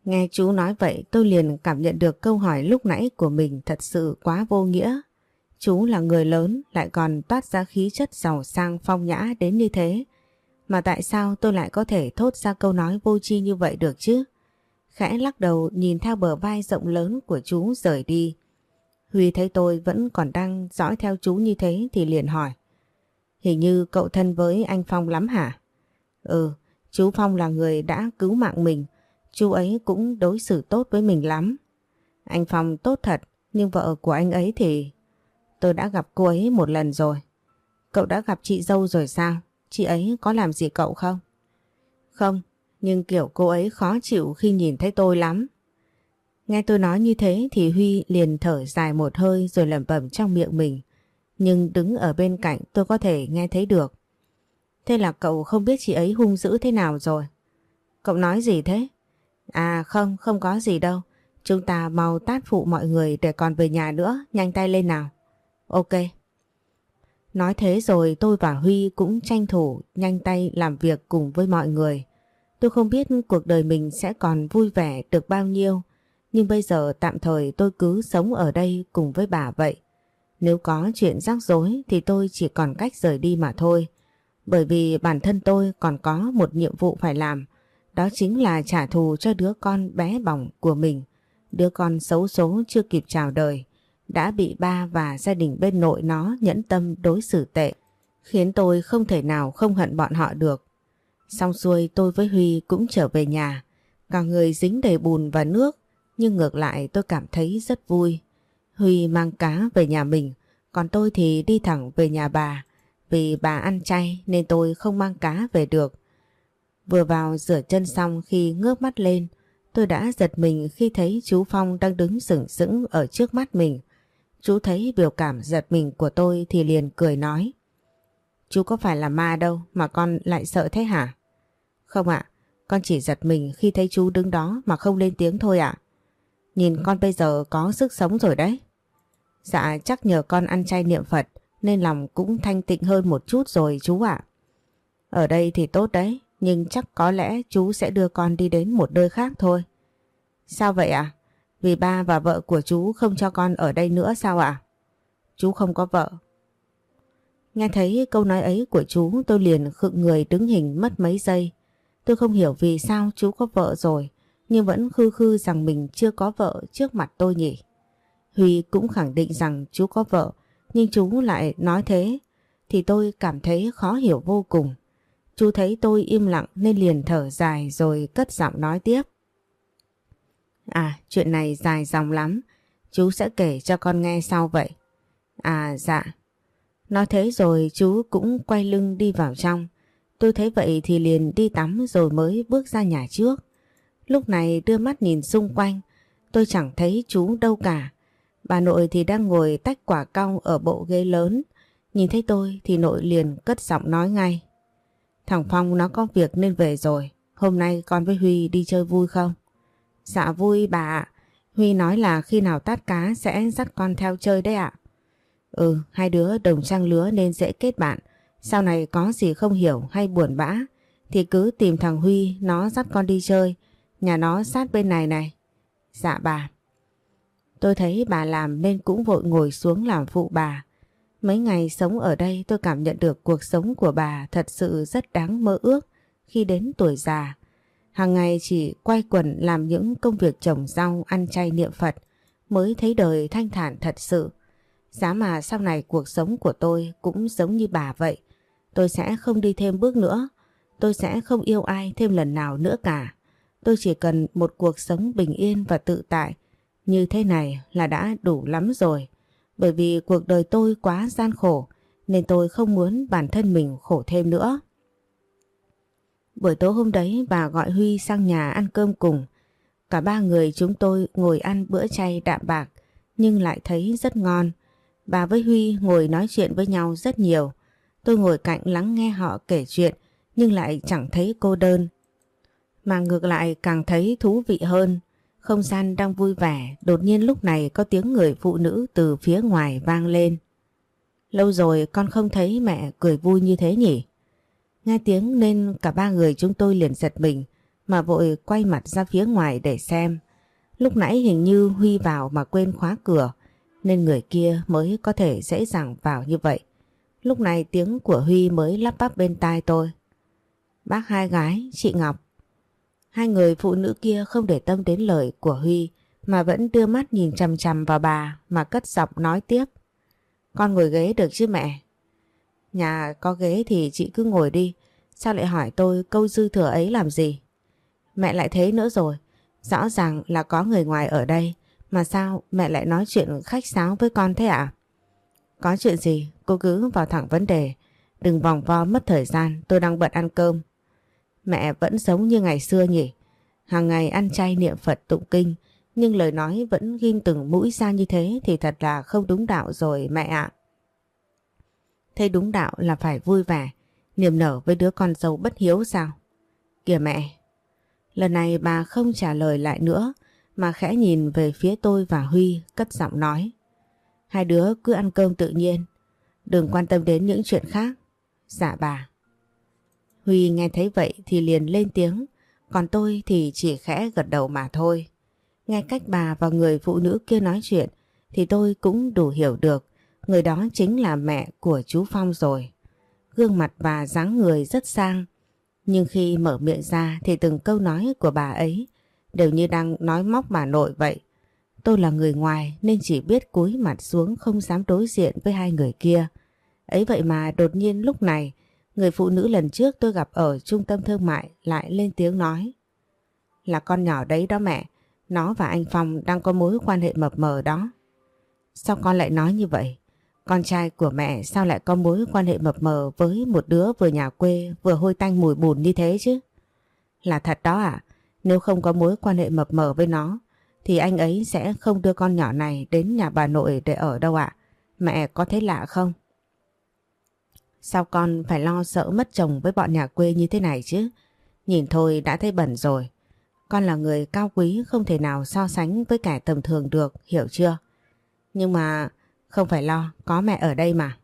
Nghe chú nói vậy tôi liền cảm nhận được câu hỏi lúc nãy của mình thật sự quá vô nghĩa. Chú là người lớn lại còn toát ra khí chất giàu sang phong nhã đến như thế. Mà tại sao tôi lại có thể thốt ra câu nói vô tri như vậy được chứ? Khẽ lắc đầu nhìn theo bờ vai rộng lớn của chú rời đi. Huy thấy tôi vẫn còn đang dõi theo chú như thế thì liền hỏi. Hình như cậu thân với anh Phong lắm hả? Ừ, chú Phong là người đã cứu mạng mình. Chú ấy cũng đối xử tốt với mình lắm. Anh Phong tốt thật, nhưng vợ của anh ấy thì... Tôi đã gặp cô ấy một lần rồi. Cậu đã gặp chị dâu rồi sao? Chị ấy có làm gì cậu không? Không, nhưng kiểu cô ấy khó chịu khi nhìn thấy tôi lắm. Nghe tôi nói như thế thì Huy liền thở dài một hơi rồi lẩm bẩm trong miệng mình. Nhưng đứng ở bên cạnh tôi có thể nghe thấy được. Thế là cậu không biết chị ấy hung dữ thế nào rồi. Cậu nói gì thế? À không, không có gì đâu. Chúng ta mau tát phụ mọi người để còn về nhà nữa, nhanh tay lên nào. Ok. Nói thế rồi tôi và Huy cũng tranh thủ nhanh tay làm việc cùng với mọi người. Tôi không biết cuộc đời mình sẽ còn vui vẻ được bao nhiêu, nhưng bây giờ tạm thời tôi cứ sống ở đây cùng với bà vậy. Nếu có chuyện rắc rối thì tôi chỉ còn cách rời đi mà thôi. Bởi vì bản thân tôi còn có một nhiệm vụ phải làm, đó chính là trả thù cho đứa con bé bỏng của mình, đứa con xấu số chưa kịp chào đời đã bị ba và gia đình bên nội nó nhẫn tâm đối xử tệ, khiến tôi không thể nào không hận bọn họ được. Xong xuôi tôi với Huy cũng trở về nhà, cả người dính đầy bùn và nước, nhưng ngược lại tôi cảm thấy rất vui. Huy mang cá về nhà mình, còn tôi thì đi thẳng về nhà bà, vì bà ăn chay nên tôi không mang cá về được. Vừa vào rửa chân xong khi ngước mắt lên, tôi đã giật mình khi thấy chú Phong đang đứng sững sững ở trước mắt mình. Chú thấy biểu cảm giật mình của tôi thì liền cười nói. Chú có phải là ma đâu mà con lại sợ thế hả? Không ạ, con chỉ giật mình khi thấy chú đứng đó mà không lên tiếng thôi ạ. Nhìn con bây giờ có sức sống rồi đấy. Dạ chắc nhờ con ăn chay niệm Phật nên lòng cũng thanh tịnh hơn một chút rồi chú ạ. Ở đây thì tốt đấy, nhưng chắc có lẽ chú sẽ đưa con đi đến một nơi khác thôi. Sao vậy ạ? Vì ba và vợ của chú không cho con ở đây nữa sao ạ? Chú không có vợ. Nghe thấy câu nói ấy của chú tôi liền khựng người đứng hình mất mấy giây. Tôi không hiểu vì sao chú có vợ rồi, nhưng vẫn khư khư rằng mình chưa có vợ trước mặt tôi nhỉ. Huy cũng khẳng định rằng chú có vợ, nhưng chú lại nói thế, thì tôi cảm thấy khó hiểu vô cùng. Chú thấy tôi im lặng nên liền thở dài rồi cất giọng nói tiếp. À chuyện này dài dòng lắm, Chú sẽ kể cho con nghe sau vậy À dạ Nói thế rồi chú cũng quay lưng đi vào trong Tôi thấy vậy thì liền đi tắm rồi mới bước ra nhà trước Lúc này đưa mắt nhìn xung quanh Tôi chẳng thấy chú đâu cả Bà nội thì đang ngồi tách quả cau ở bộ ghế lớn Nhìn thấy tôi thì nội liền cất giọng nói ngay Thằng Phong nó có việc nên về rồi Hôm nay con với Huy đi chơi vui không? Dạ vui bà ạ. Huy nói là khi nào tát cá sẽ dắt con theo chơi đấy ạ. Ừ, hai đứa đồng trang lứa nên dễ kết bạn. Sau này có gì không hiểu hay buồn bã thì cứ tìm thằng Huy nó dắt con đi chơi. Nhà nó sát bên này này. Dạ bà. Tôi thấy bà làm nên cũng vội ngồi xuống làm phụ bà. Mấy ngày sống ở đây tôi cảm nhận được cuộc sống của bà thật sự rất đáng mơ ước khi đến tuổi già. Hàng ngày chỉ quay quần làm những công việc trồng rau, ăn chay niệm Phật mới thấy đời thanh thản thật sự. Giá mà sau này cuộc sống của tôi cũng giống như bà vậy. Tôi sẽ không đi thêm bước nữa. Tôi sẽ không yêu ai thêm lần nào nữa cả. Tôi chỉ cần một cuộc sống bình yên và tự tại. Như thế này là đã đủ lắm rồi. Bởi vì cuộc đời tôi quá gian khổ, nên tôi không muốn bản thân mình khổ thêm nữa. Buổi tối hôm đấy, bà gọi Huy sang nhà ăn cơm cùng. Cả ba người chúng tôi ngồi ăn bữa chay đạm bạc, nhưng lại thấy rất ngon. Bà với Huy ngồi nói chuyện với nhau rất nhiều. Tôi ngồi cạnh lắng nghe họ kể chuyện nhưng lại chẳng thấy cô đơn. Mà ngược lại càng thấy thú vị hơn. Không gian đang vui vẻ, đột nhiên lúc này có tiếng người phụ nữ từ phía ngoài vang lên. Lâu rồi con không thấy mẹ cười vui như thế nhỉ? Nghe tiếng nên cả ba người chúng tôi liền giật mình mà vội quay mặt ra phía ngoài để xem. Lúc nãy hình như Huy vào mà quên khóa cửa nên người kia mới có thể dễ dàng vào như vậy. Lúc này tiếng của Huy mới lắp bắp bên tai tôi. Bác hai gái, chị Ngọc. Hai người phụ nữ kia không để tâm đến lời của Huy mà vẫn đưa mắt nhìn chằm chằm vào bà mà cất giọng nói tiếp. Con ngồi ghế được chứ mẹ? Nhà có ghế thì chị cứ ngồi đi. Sao lại hỏi tôi câu dư thừa ấy làm gì? Mẹ lại thế nữa rồi. Rõ ràng là có người ngoài ở đây. Mà sao mẹ lại nói chuyện khách sáo với con thế ạ? À? Có chuyện gì? Cô cứ vào thẳng vấn đề. Đừng vòng vo mất thời gian. Tôi đang bận ăn cơm. Mẹ vẫn sống như ngày xưa nhỉ? Hàng ngày ăn chay niệm Phật tụng kinh. Nhưng lời nói vẫn ghim từng mũi ra như thế thì thật là không đúng đạo rồi mẹ ạ. Thế đúng đạo là phải vui vẻ, niềm nở với đứa con dâu bất hiếu sao? Kìa mẹ! Lần này bà không trả lời lại nữa mà khẽ nhìn về phía tôi và Huy cất giọng nói. Hai đứa cứ ăn cơm tự nhiên, đừng quan tâm đến những chuyện khác. Dạ bà. Huy nghe thấy vậy thì liền lên tiếng, còn tôi thì chỉ khẽ gật đầu mà thôi. Nghe cách bà và người phụ nữ kia nói chuyện thì tôi cũng đủ hiểu được người đó chính là mẹ của chú Phong rồi. Gương mặt và dáng người rất sang, nhưng khi mở miệng ra thì từng câu nói của bà ấy đều như đang nói móc bà nội vậy. Tôi là người ngoài nên chỉ biết cúi mặt xuống không dám đối diện với hai người kia. Ấy vậy mà đột nhiên lúc này, người phụ nữ lần trước tôi gặp ở trung tâm thương mại lại lên tiếng nói. Là con nhỏ đấy đó mẹ, nó và anh Phong đang có mối quan hệ mập mờ đó. Sao con lại nói như vậy? Con trai của mẹ sao lại có mối quan hệ mập mờ với một đứa vừa nhà quê vừa hôi tanh mùi bùn như thế chứ? Là thật đó à nếu không có mối quan hệ mập mờ với nó thì anh ấy sẽ không đưa con nhỏ này đến nhà bà nội để ở đâu ạ. Mẹ có thấy lạ không? Sao con phải lo sợ mất chồng với bọn nhà quê như thế này chứ? Nhìn thôi đã thấy bẩn rồi. Con là người cao quý không thể nào so sánh với kẻ tầm thường được, hiểu chưa? Nhưng mà không phải lo, có mẹ ở đây mà.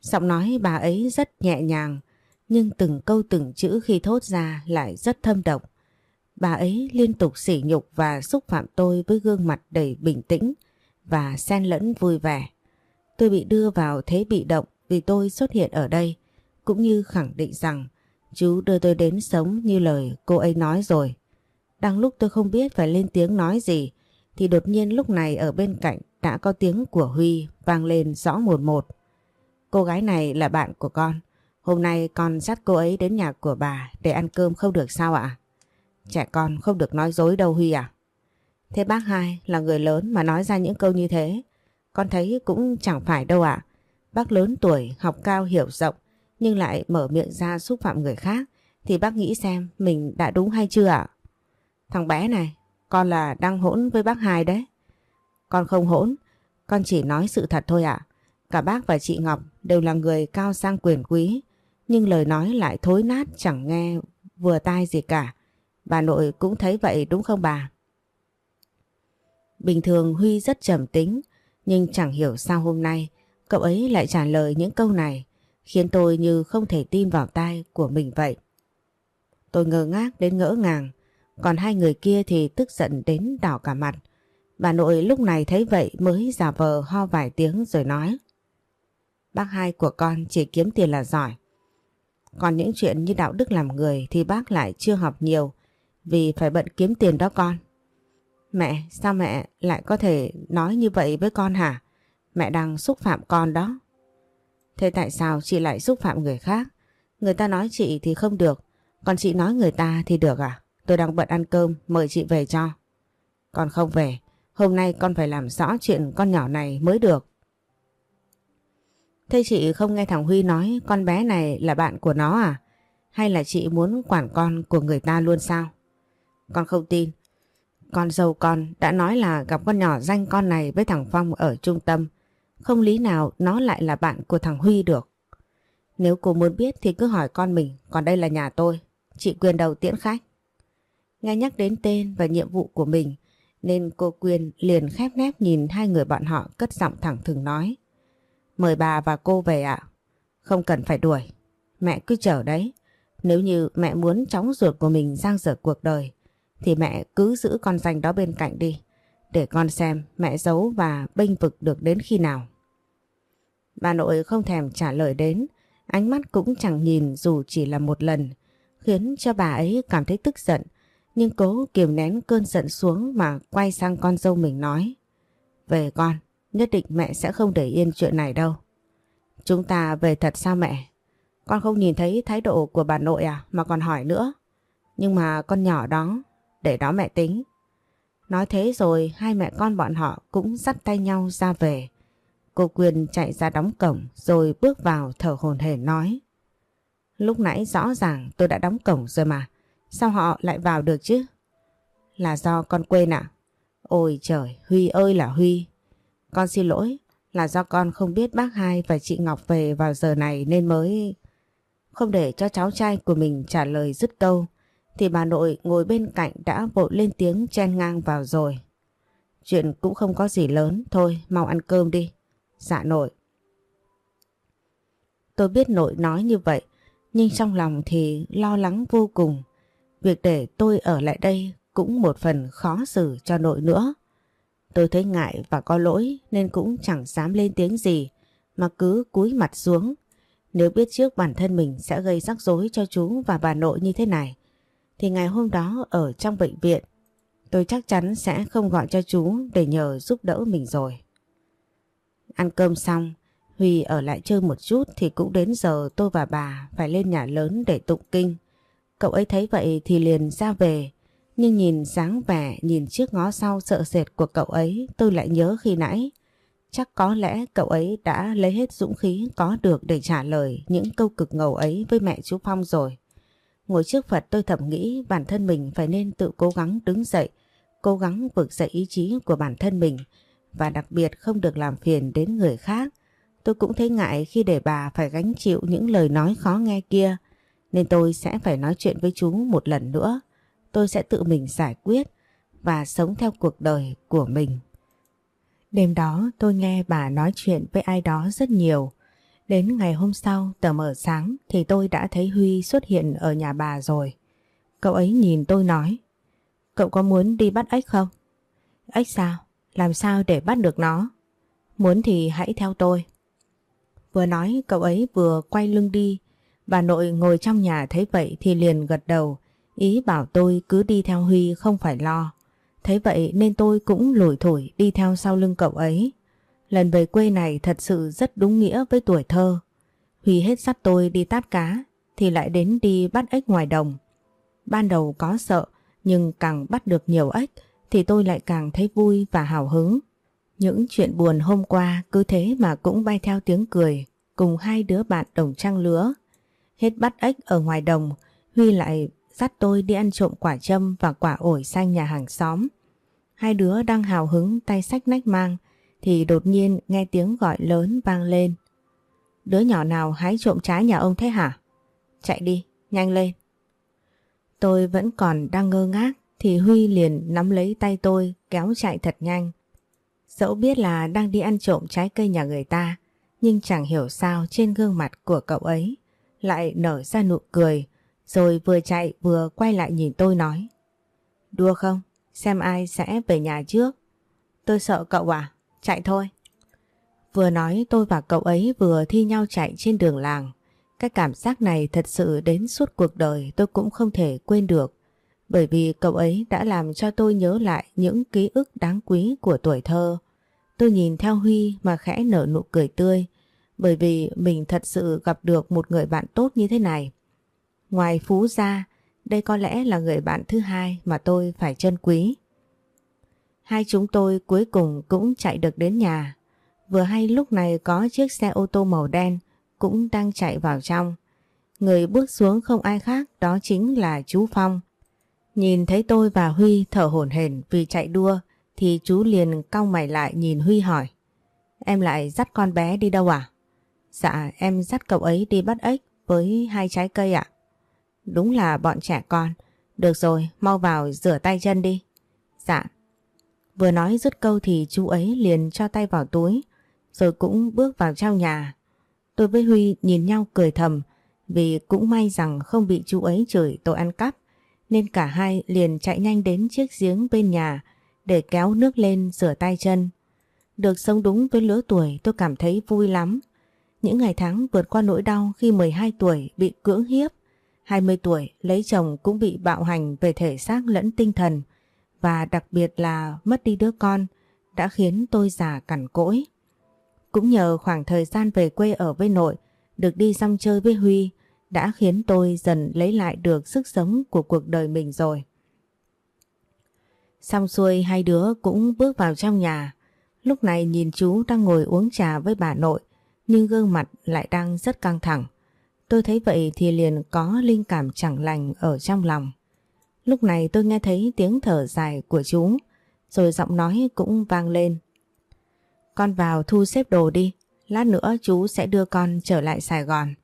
Giọng nói bà ấy rất nhẹ nhàng, nhưng từng câu từng chữ khi thốt ra lại rất thâm độc. Bà ấy liên tục sỉ nhục và xúc phạm tôi với gương mặt đầy bình tĩnh và xen lẫn vui vẻ. Tôi bị đưa vào thế bị động vì tôi xuất hiện ở đây, cũng như khẳng định rằng chú đưa tôi đến sống như lời cô ấy nói rồi. Đang lúc tôi không biết phải lên tiếng nói gì, thì đột nhiên lúc này ở bên cạnh đã có tiếng của Huy vang lên rõ một một. Cô gái này là bạn của con. Hôm nay con dắt cô ấy đến nhà của bà để ăn cơm không được sao ạ? Trẻ con không được nói dối đâu Huy à? Thế bác hai là người lớn mà nói ra những câu như thế. Con thấy cũng chẳng phải đâu ạ. Bác lớn tuổi, học cao hiểu rộng nhưng lại mở miệng ra xúc phạm người khác thì bác nghĩ xem mình đã đúng hay chưa ạ? Thằng bé này, con là đang hỗn với bác hai đấy. Con không hỗn, con chỉ nói sự thật thôi ạ. Cả bác và chị Ngọc đều là người cao sang quyền quý, nhưng lời nói lại thối nát chẳng nghe vừa tai gì cả. Bà nội cũng thấy vậy đúng không bà? Bình thường Huy rất trầm tính, nhưng chẳng hiểu sao hôm nay Cậu ấy lại trả lời những câu này khiến tôi như không thể tin vào tai của mình vậy. Tôi ngơ ngác đến ngỡ ngàng, còn hai người kia thì tức giận đến đỏ cả mặt. Bà nội lúc này thấy vậy mới giả vờ ho vài tiếng rồi nói. Bác hai của con chỉ kiếm tiền là giỏi. Còn những chuyện như đạo đức làm người thì bác lại chưa học nhiều vì phải bận kiếm tiền đó con. Mẹ, sao mẹ lại có thể nói như vậy với con hả? Mẹ đang xúc phạm con đó. Thế tại sao chị lại xúc phạm người khác? Người ta nói chị thì không được, còn chị nói người ta thì được à? Tôi đang bận ăn cơm, mời chị về cho. Con không về, hôm nay con phải làm rõ chuyện con nhỏ này mới được. Thế chị không nghe thằng Huy nói con bé này là bạn của nó à? Hay là chị muốn quản con của người ta luôn sao? Con không tin. Con dâu con đã nói là gặp con nhỏ danh con này với thằng Phong ở trung tâm. Không lý nào nó lại là bạn của thằng Huy được. Nếu cô muốn biết thì cứ hỏi con mình, còn đây là nhà tôi. Chị quyền đầu tiễn khách. Nghe nhắc đến tên và nhiệm vụ của mình nên cô Quyên liền khép nép nhìn hai người bọn họ cất giọng thẳng thừng nói. Mời bà và cô về ạ. Không cần phải đuổi. Mẹ cứ chờ đấy. Nếu như mẹ muốn chóng ruột của mình giang dở cuộc đời thì mẹ cứ giữ con danh đó bên cạnh đi. Để con xem mẹ giấu và bênh vực được đến khi nào. Bà nội không thèm trả lời đến. Ánh mắt cũng chẳng nhìn dù chỉ là một lần. Khiến cho bà ấy cảm thấy tức giận. Nhưng cố kiềm nén cơn giận xuống mà quay sang con dâu mình nói. Về con, Nhất định mẹ sẽ không để yên chuyện này đâu. Chúng ta về thật sao mẹ? Con không nhìn thấy thái độ của bà nội à mà còn hỏi nữa. Nhưng mà con nhỏ đó, để đó mẹ tính. Nói thế rồi hai mẹ con bọn họ cũng dắt tay nhau ra về. Cô Quyền chạy ra đóng cổng rồi bước vào thở hồn hển nói. Lúc nãy rõ ràng tôi đã đóng cổng rồi mà. Sao họ lại vào được chứ? Là do con quên ạ. À? Ôi trời, Huy ơi là Huy. Con xin lỗi là do con không biết bác hai và chị Ngọc về vào giờ này nên mới... Không để cho cháu trai của mình trả lời dứt câu thì bà nội ngồi bên cạnh đã vội lên tiếng chen ngang vào rồi. Chuyện cũng không có gì lớn, thôi mau ăn cơm đi. Dạ nội. Tôi biết nội nói như vậy nhưng trong lòng thì lo lắng vô cùng. Việc để tôi ở lại đây cũng một phần khó xử cho nội nữa. Tôi thấy ngại và có lỗi nên cũng chẳng dám lên tiếng gì mà cứ cúi mặt xuống. Nếu biết trước bản thân mình sẽ gây rắc rối cho chú và bà nội như thế này thì ngày hôm đó ở trong bệnh viện tôi chắc chắn sẽ không gọi cho chú để nhờ giúp đỡ mình rồi. Ăn cơm xong, Huy ở lại chơi một chút thì cũng đến giờ tôi và bà phải lên nhà lớn để tụng kinh. Cậu ấy thấy vậy thì liền ra về nhưng nhìn dáng vẻ, nhìn chiếc ngó sau sợ sệt của cậu ấy tôi lại nhớ khi nãy. Chắc có lẽ cậu ấy đã lấy hết dũng khí có được để trả lời những câu cực ngầu ấy với mẹ chú Phong rồi. Ngồi trước Phật tôi thầm nghĩ bản thân mình phải nên tự cố gắng đứng dậy, cố gắng vực dậy ý chí của bản thân mình và đặc biệt không được làm phiền đến người khác. Tôi cũng thấy ngại khi để bà phải gánh chịu những lời nói khó nghe kia nên tôi sẽ phải nói chuyện với chú một lần nữa tôi sẽ tự mình giải quyết và sống theo cuộc đời của mình. Đêm đó tôi nghe bà nói chuyện với ai đó rất nhiều. Đến ngày hôm sau, tờ mở sáng, thì tôi đã thấy Huy xuất hiện ở nhà bà rồi. Cậu ấy nhìn tôi nói, Cậu có muốn đi bắt ếch không? Ếch sao? À, làm sao để bắt được nó? Muốn thì hãy theo tôi. Vừa nói, cậu ấy vừa quay lưng đi. Bà nội ngồi trong nhà thấy vậy thì liền gật đầu, Ý bảo tôi cứ đi theo Huy không phải lo. Thế vậy nên tôi cũng lủi thổi đi theo sau lưng cậu ấy. Lần về quê này thật sự rất đúng nghĩa với tuổi thơ. Huy hết dắt tôi đi tát cá thì lại đến đi bắt ếch ngoài đồng. Ban đầu có sợ nhưng càng bắt được nhiều ếch thì tôi lại càng thấy vui và hào hứng. Những chuyện buồn hôm qua cứ thế mà cũng bay theo tiếng cười cùng hai đứa bạn đồng trang lứa. Hết bắt ếch ở ngoài đồng, Huy lại dắt tôi đi ăn trộm quả châm và quả ổi xanh nhà hàng xóm. Hai đứa đang hào hứng tay sách nách mang thì đột nhiên nghe tiếng gọi lớn vang lên. Đứa nhỏ nào hái trộm trái nhà ông thế hả? Chạy đi, nhanh lên. Tôi vẫn còn đang ngơ ngác thì Huy liền nắm lấy tay tôi kéo chạy thật nhanh. Dẫu biết là đang đi ăn trộm trái cây nhà người ta Nhưng chẳng hiểu sao trên gương mặt của cậu ấy lại nở ra nụ cười rồi vừa chạy vừa quay lại nhìn tôi nói Đua không? Xem ai sẽ về nhà trước. Tôi sợ cậu à? Chạy thôi. Vừa nói tôi và cậu ấy vừa thi nhau chạy trên đường làng. Cái cảm giác này thật sự đến suốt cuộc đời tôi cũng không thể quên được. Bởi vì cậu ấy đã làm cho tôi nhớ lại những ký ức đáng quý của tuổi thơ. Tôi nhìn theo Huy mà khẽ nở nụ cười tươi. Bởi vì mình thật sự gặp được một người bạn tốt như thế này. Ngoài Phú ra, đây có lẽ là người bạn thứ hai mà tôi phải trân quý. Hai chúng tôi cuối cùng cũng chạy được đến nhà. Vừa hay lúc này có chiếc xe ô tô màu đen cũng đang chạy vào trong. Người bước xuống không ai khác đó chính là chú Phong. Nhìn thấy tôi và Huy thở hổn hển vì chạy đua thì chú liền cau mày lại nhìn Huy hỏi. Em lại dắt con bé đi đâu à? Dạ em dắt cậu ấy đi bắt ếch với hai trái cây ạ. Đúng là bọn trẻ con. Được rồi, mau vào rửa tay chân đi. Dạ. Vừa nói dứt câu thì chú ấy liền cho tay vào túi, rồi cũng bước vào trong nhà. Tôi với Huy nhìn nhau cười thầm, vì cũng may rằng không bị chú ấy chửi tội ăn cắp, nên cả hai liền chạy nhanh đến chiếc giếng bên nhà để kéo nước lên rửa tay chân. Được sống đúng với lứa tuổi tôi cảm thấy vui lắm. Những ngày tháng vượt qua nỗi đau khi 12 tuổi bị cưỡng hiếp 20 tuổi lấy chồng cũng bị bạo hành về thể xác lẫn tinh thần và đặc biệt là mất đi đứa con đã khiến tôi già cằn cỗi. Cũng nhờ khoảng thời gian về quê ở với nội, được đi rong chơi với Huy đã khiến tôi dần lấy lại được sức sống của cuộc đời mình rồi. Xong xuôi hai đứa cũng bước vào trong nhà. Lúc này nhìn chú đang ngồi uống trà với bà nội nhưng gương mặt lại đang rất căng thẳng. Tôi thấy vậy thì liền có linh cảm chẳng lành ở trong lòng. Lúc này tôi nghe thấy tiếng thở dài của chú, rồi giọng nói cũng vang lên. Con vào thu xếp đồ đi, lát nữa chú sẽ đưa con trở lại Sài Gòn.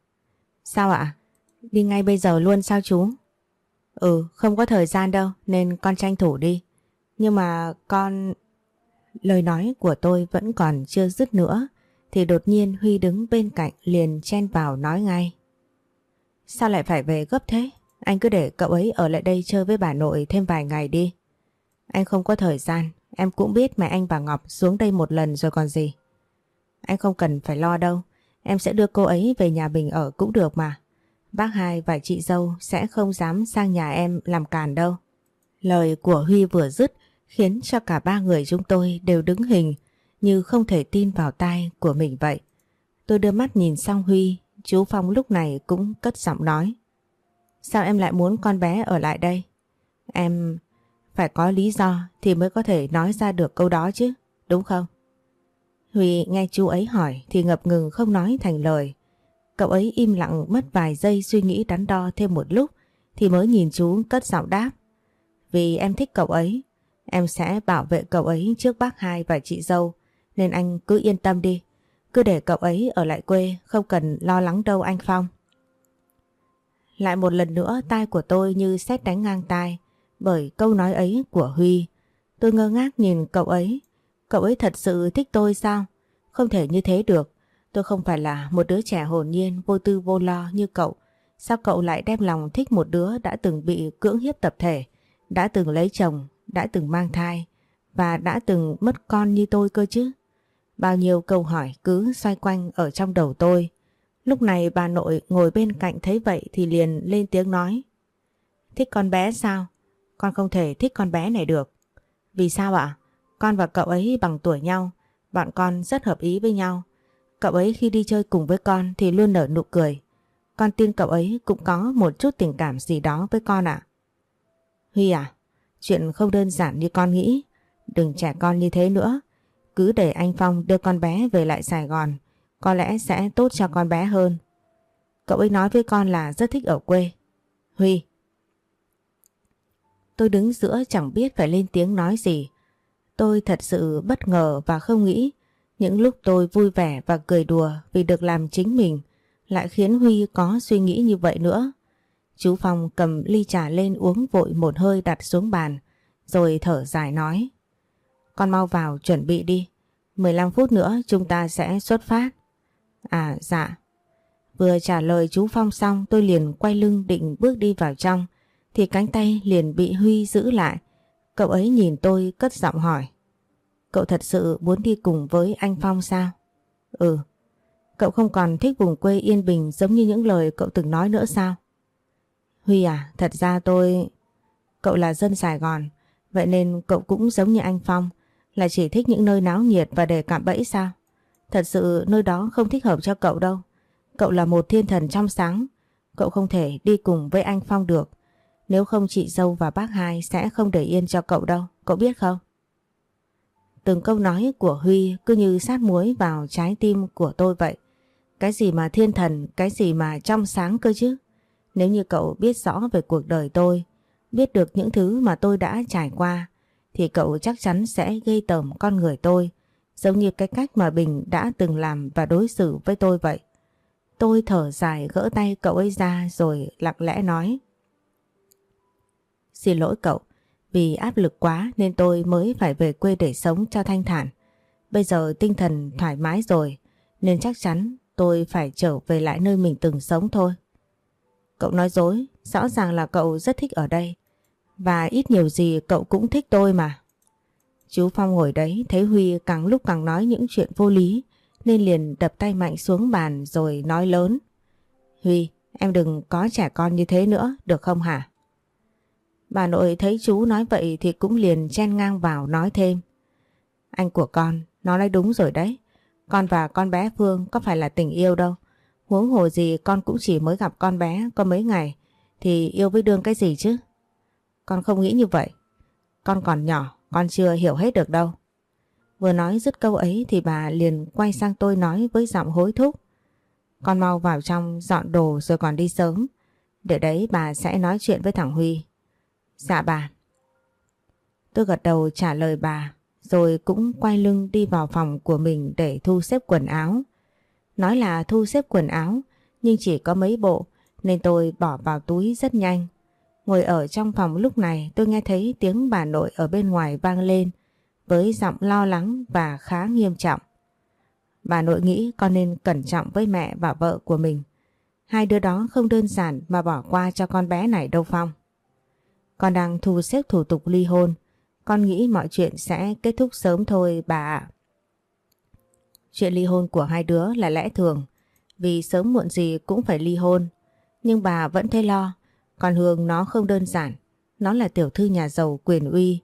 Sao ạ? Đi ngay bây giờ luôn sao chú? Ừ, không có thời gian đâu nên con tranh thủ đi. Nhưng mà con... Lời nói của tôi vẫn còn chưa dứt nữa thì đột nhiên Huy đứng bên cạnh liền chen vào nói ngay. Sao lại phải về gấp thế? Anh cứ để cậu ấy ở lại đây chơi với bà nội thêm vài ngày đi. Anh không có thời gian, em cũng biết mẹ anh và Ngọc xuống đây một lần rồi còn gì. Anh không cần phải lo đâu, em sẽ đưa cô ấy về nhà mình ở cũng được mà. Bác hai và chị dâu sẽ không dám sang nhà em làm càn đâu. Lời của Huy vừa dứt khiến cho cả ba người chúng tôi đều đứng hình như không thể tin vào tai của mình vậy. Tôi đưa mắt nhìn sang Huy Chú Phong lúc này cũng cất giọng nói. Sao em lại muốn con bé ở lại đây? Em phải có lý do thì mới có thể nói ra được câu đó chứ, đúng không? Huy nghe chú ấy hỏi thì ngập ngừng không nói thành lời. Cậu ấy im lặng mất vài giây suy nghĩ đắn đo thêm một lúc thì mới nhìn chú cất giọng đáp. Vì em thích cậu ấy, em sẽ bảo vệ cậu ấy trước bác hai và chị dâu nên anh cứ yên tâm đi. Cứ để cậu ấy ở lại quê không cần lo lắng đâu anh Phong. Lại một lần nữa tai của tôi như xét đánh ngang tai bởi câu nói ấy của Huy. Tôi ngơ ngác nhìn cậu ấy. Cậu ấy thật sự thích tôi sao? Không thể như thế được. Tôi không phải là một đứa trẻ hồn nhiên vô tư vô lo như cậu. Sao cậu lại đem lòng thích một đứa đã từng bị cưỡng hiếp tập thể, đã từng lấy chồng, đã từng mang thai và đã từng mất con như tôi cơ chứ? Bao nhiêu câu hỏi cứ xoay quanh ở trong đầu tôi. Lúc này bà nội ngồi bên cạnh thấy vậy thì liền lên tiếng nói. Thích con bé sao? Con không thể thích con bé này được. Vì sao ạ? Con và cậu ấy bằng tuổi nhau, bọn con rất hợp ý với nhau. Cậu ấy khi đi chơi cùng với con thì luôn nở nụ cười. Con tin cậu ấy cũng có một chút tình cảm gì đó với con ạ. Huy à, chuyện không đơn giản như con nghĩ. Đừng trẻ con như thế nữa. Cứ để anh Phong đưa con bé về lại Sài Gòn có lẽ sẽ tốt cho con bé hơn. Cậu ấy nói với con là rất thích ở quê. Huy. Tôi đứng giữa chẳng biết phải lên tiếng nói gì. Tôi thật sự bất ngờ và không nghĩ Những lúc tôi vui vẻ và cười đùa vì được làm chính mình Lại khiến Huy có suy nghĩ như vậy nữa. Chú Phong cầm ly trà lên uống vội một hơi đặt xuống bàn, Rồi thở dài nói. Con mau vào chuẩn bị đi. 15 phút nữa chúng ta sẽ xuất phát. À dạ. Vừa trả lời chú Phong xong tôi liền quay lưng định bước đi vào trong thì cánh tay liền bị Huy giữ lại. Cậu ấy nhìn tôi cất giọng hỏi. Cậu thật sự muốn đi cùng với anh Phong sao? Ừ. Cậu không còn thích vùng quê yên bình giống như những lời cậu từng nói nữa sao? Huy à, thật ra tôi... Cậu là dân Sài Gòn, vậy nên cậu cũng giống như anh Phong, là chỉ thích những nơi náo nhiệt và để cạm bẫy sao? Thật sự nơi đó không thích hợp cho cậu đâu. Cậu là một thiên thần trong sáng, cậu không thể đi cùng với anh Phong được. Nếu không chị dâu và bác hai sẽ không để yên cho cậu đâu, cậu biết không? Từng câu nói của Huy cứ như sát muối vào trái tim của tôi vậy. Cái gì mà thiên thần, cái gì mà trong sáng cơ chứ? Nếu như cậu biết rõ về cuộc đời tôi, biết được những thứ mà tôi đã trải qua, thì cậu chắc chắn sẽ gây tởm con người tôi, giống như cái cách mà Bình đã từng làm và đối xử với tôi vậy. Tôi thở dài gỡ tay cậu ấy ra rồi lặng lẽ nói. Xin lỗi cậu, vì áp lực quá nên tôi mới phải về quê để sống cho thanh thản. Bây giờ tinh thần thoải mái rồi nên chắc chắn tôi phải trở về lại nơi mình từng sống thôi. Cậu nói dối, rõ ràng là cậu rất thích ở đây. Và ít nhiều gì cậu cũng thích tôi mà. Chú Phong ngồi đấy thấy Huy càng lúc càng nói những chuyện vô lý nên liền đập tay mạnh xuống bàn rồi nói lớn. Huy, em đừng có trẻ con như thế nữa, được không hả? Bà nội thấy chú nói vậy thì cũng liền chen ngang vào nói thêm. Anh của con, nó nói đúng rồi đấy. Con và con bé Phương có phải là tình yêu đâu. Huống hồ gì con cũng chỉ mới gặp con bé có mấy ngày thì yêu với đương cái gì chứ. Con không nghĩ như vậy. Con còn nhỏ, con chưa hiểu hết được đâu. Vừa nói dứt câu ấy thì bà liền quay sang tôi nói với giọng hối thúc. Con mau vào trong dọn đồ rồi còn đi sớm. Để đấy bà sẽ nói chuyện với thằng Huy. Dạ bà. Tôi gật đầu trả lời bà, rồi cũng quay lưng đi vào phòng của mình để thu xếp quần áo. Nói là thu xếp quần áo, nhưng chỉ có mấy bộ, nên tôi bỏ vào túi rất nhanh. Ngồi ở trong phòng lúc này, tôi nghe thấy tiếng bà nội ở bên ngoài vang lên, với giọng lo lắng và khá nghiêm trọng. Bà nội nghĩ con nên cẩn trọng với mẹ và vợ của mình. Hai đứa đó không đơn giản mà bỏ qua cho con bé này đâu Phong. Con đang thu xếp thủ tục ly hôn. Con nghĩ mọi chuyện sẽ kết thúc sớm thôi, bà ạ. Chuyện ly hôn của hai đứa là lẽ thường. Vì sớm muộn gì cũng phải ly hôn. Nhưng bà vẫn thấy lo. Còn Hương nó không đơn giản. Nó là tiểu thư nhà giàu quyền uy.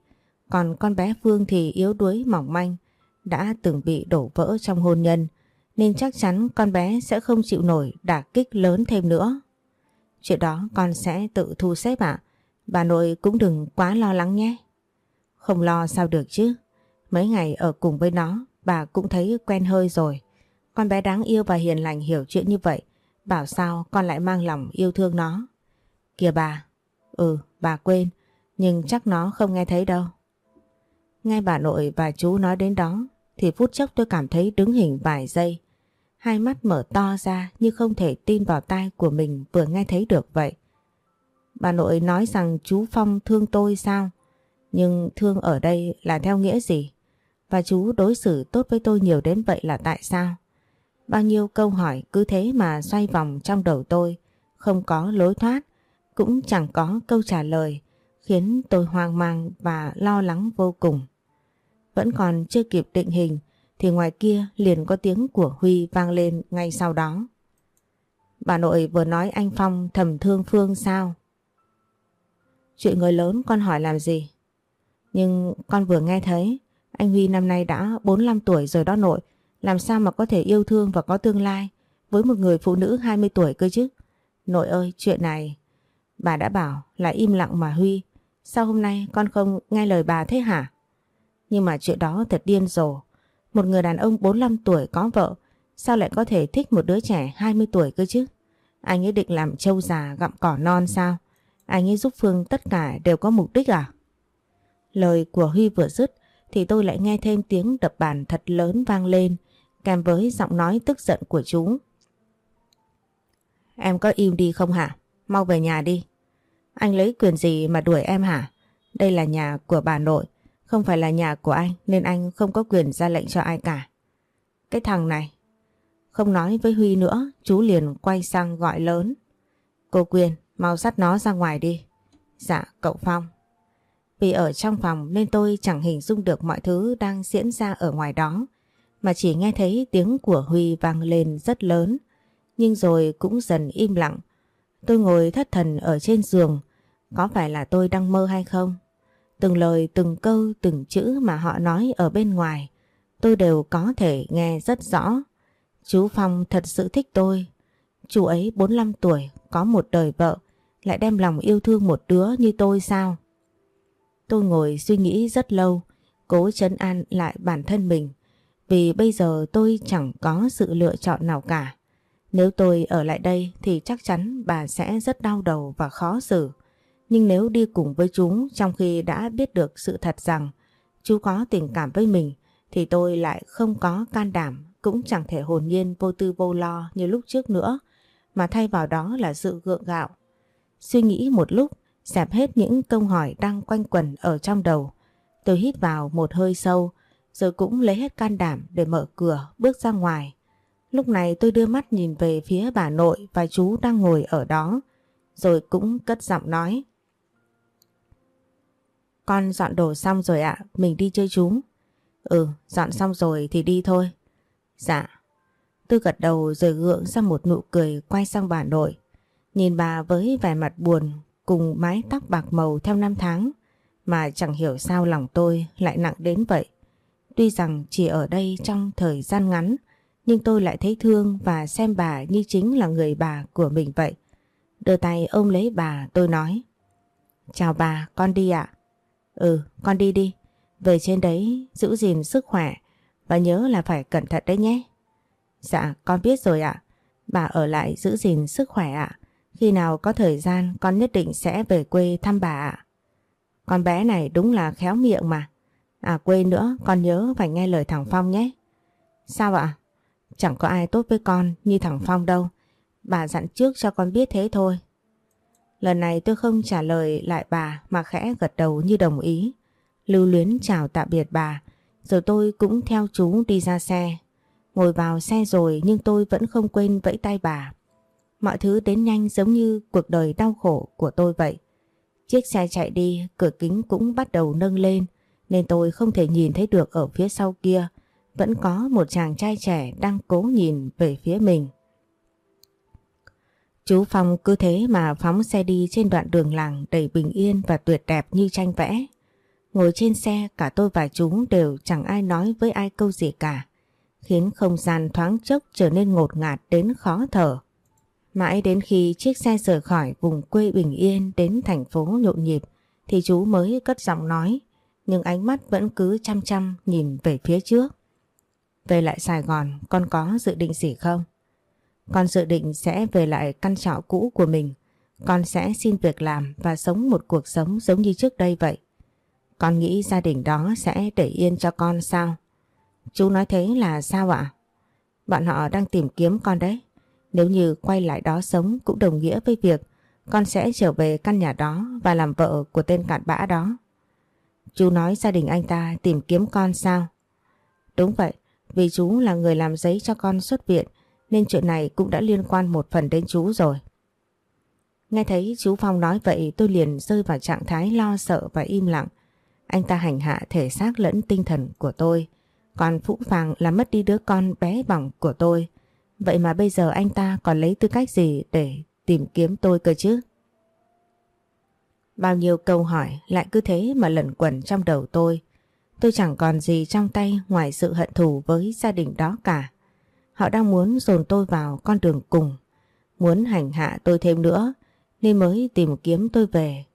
Còn con bé Phương thì yếu đuối mỏng manh. Đã từng bị đổ vỡ trong hôn nhân. Nên chắc chắn con bé sẽ không chịu nổi đả kích lớn thêm nữa. Chuyện đó con sẽ tự thu xếp ạ. Bà nội cũng đừng quá lo lắng nhé. Không lo sao được chứ. Mấy ngày ở cùng với nó, bà cũng thấy quen hơi rồi. Con bé đáng yêu và hiền lành hiểu chuyện như vậy. Bảo sao con lại mang lòng yêu thương nó. Kìa bà. Ừ, bà quên. Nhưng chắc nó không nghe thấy đâu. Ngay bà nội và chú nói đến đó thì phút chốc tôi cảm thấy đứng hình vài giây. Hai mắt mở to ra như không thể tin vào tai của mình vừa nghe thấy được vậy. Bà nội nói rằng chú Phong thương tôi sao? Nhưng thương ở đây là theo nghĩa gì? Và chú đối xử tốt với tôi nhiều đến vậy là tại sao? Bao nhiêu câu hỏi cứ thế mà xoay vòng trong đầu tôi, không có lối thoát, cũng chẳng có câu trả lời, khiến tôi hoang mang và lo lắng vô cùng. Vẫn còn chưa kịp định hình, thì ngoài kia liền có tiếng của Huy vang lên ngay sau đó. Bà nội vừa nói anh Phong thầm thương Phương sao? Chuyện người lớn con hỏi làm gì? Nhưng con vừa nghe thấy anh Huy năm nay đã 45 tuổi rồi đó nội. Làm sao mà có thể yêu thương và có tương lai với một người phụ nữ 20 tuổi cơ chứ? Nội ơi, chuyện này bà đã bảo là im lặng mà Huy. Sao hôm nay con không nghe lời bà thế hả? Nhưng mà chuyện đó thật điên rồ. Một người đàn ông 45 tuổi có vợ, sao lại có thể thích một đứa trẻ 20 tuổi cơ chứ? Anh ấy định làm trâu già gặm cỏ non sao? Anh ấy giúp Phương tất cả đều có mục đích à? Lời của Huy vừa dứt thì tôi lại nghe thêm tiếng đập bàn thật lớn vang lên, kèm với giọng nói tức giận của chú. Em có im đi không hả? Mau về nhà đi. Anh lấy quyền gì mà đuổi em hả? Đây là nhà của bà nội, không phải là nhà của anh nên anh không có quyền ra lệnh cho ai cả. Cái thằng này, Không nói với Huy nữa, chú liền quay sang gọi lớn. Cô Quyên, mau dắt nó ra ngoài đi. Dạ, cậu Phong. Vì ở trong phòng nên tôi chẳng hình dung được mọi thứ đang diễn ra ở ngoài đó, mà chỉ nghe thấy tiếng của Huy vang lên rất lớn, nhưng rồi cũng dần im lặng. Tôi ngồi thất thần ở trên giường, có phải là tôi đang mơ hay không? Từng lời, từng câu, từng chữ mà họ nói ở bên ngoài, tôi đều có thể nghe rất rõ. Chú Phong thật sự thích tôi. Chú ấy 45 tuổi, có một đời vợ, lại đem lòng yêu thương một đứa như tôi sao? Tôi ngồi suy nghĩ rất lâu, cố chấn an lại bản thân mình. Vì bây giờ tôi chẳng có sự lựa chọn nào cả. Nếu tôi ở lại đây thì chắc chắn bà sẽ rất đau đầu và khó xử. Nhưng nếu đi cùng với chúng trong khi đã biết được sự thật rằng chú có tình cảm với mình, thì tôi lại không có can đảm, cũng chẳng thể hồn nhiên vô tư vô lo như lúc trước nữa, mà thay vào đó là sự gượng gạo. Suy nghĩ một lúc dẹp hết những câu hỏi đang quanh quẩn ở trong đầu. Tôi hít vào một hơi sâu, rồi cũng lấy hết can đảm để mở cửa, bước ra ngoài. Lúc này tôi đưa mắt nhìn về phía bà nội và chú đang ngồi ở đó, rồi cũng cất giọng nói. Con dọn đồ xong rồi ạ, mình đi chơi chú. Ừ, dọn xong rồi thì đi thôi. Dạ. tư gật đầu rồi gượng ra một nụ cười quay sang bà nội. Nhìn bà với vẻ mặt buồn cùng mái tóc bạc màu theo năm tháng mà chẳng hiểu sao lòng tôi lại nặng đến vậy. Tuy rằng chỉ ở đây trong thời gian ngắn nhưng tôi lại thấy thương và xem bà như chính là người bà của mình vậy. Đưa tay ôm lấy bà tôi nói Chào bà, con đi ạ. Ừ, con đi đi. Về trên đấy giữ gìn sức khỏe và nhớ là phải cẩn thận đấy nhé. Dạ, con biết rồi ạ. Bà ở lại giữ gìn sức khỏe ạ. Khi nào có thời gian con nhất định sẽ về quê thăm bà ạ. Con bé này đúng là khéo miệng mà. À quên nữa, con nhớ phải nghe lời thằng Phong nhé. Sao ạ? Chẳng có ai tốt với con như thằng Phong đâu. Bà dặn trước cho con biết thế thôi. Lần này tôi không trả lời lại bà mà khẽ gật đầu như đồng ý. Lưu luyến chào tạm biệt bà, rồi tôi cũng theo chú đi ra xe. Ngồi vào xe rồi nhưng tôi vẫn không quên vẫy tay bà. Mọi thứ đến nhanh giống như cuộc đời đau khổ của tôi vậy. Chiếc xe chạy đi, cửa kính cũng bắt đầu nâng lên, nên tôi không thể nhìn thấy được ở phía sau kia. Vẫn có một chàng trai trẻ đang cố nhìn về phía mình. Chú Phong cứ thế mà phóng xe đi trên đoạn đường làng đầy bình yên và tuyệt đẹp như tranh vẽ. Ngồi trên xe cả tôi và chú đều chẳng ai nói với ai câu gì cả, khiến không gian thoáng chốc trở nên ngột ngạt đến khó thở. Mãi đến khi chiếc xe rời khỏi vùng quê bình yên đến thành phố nhộn nhịp thì chú mới cất giọng nói, nhưng ánh mắt vẫn cứ chăm chăm nhìn về phía trước. Về lại Sài Gòn con có dự định gì không? Con dự định sẽ về lại căn trọ cũ của mình. Con sẽ xin việc làm và sống một cuộc sống giống như trước đây vậy. Con nghĩ gia đình đó sẽ để yên cho con sao? Chú nói thế là sao ạ? bọn họ đang tìm kiếm con đấy. Nếu như quay lại đó sống cũng đồng nghĩa với việc con sẽ trở về căn nhà đó và làm vợ của tên cạn bã đó. Chú nói gia đình anh ta tìm kiếm con sao? Đúng vậy, vì chú là người làm giấy cho con xuất viện nên chuyện này cũng đã liên quan một phần đến chú rồi. Nghe thấy chú Phong nói vậy, tôi liền rơi vào trạng thái lo sợ và im lặng. Anh ta hành hạ thể xác lẫn tinh thần của tôi. Còn Phũ Phàng là mất đi đứa con bé bỏng của tôi. Vậy mà bây giờ anh ta còn lấy tư cách gì để tìm kiếm tôi cơ chứ? Bao nhiêu câu hỏi lại cứ thế mà lẩn quẩn trong đầu tôi. Tôi chẳng còn gì trong tay ngoài sự hận thù với gia đình đó cả. Họ đang muốn dồn tôi vào con đường cùng, muốn hành hạ tôi thêm nữa nên mới tìm kiếm tôi về.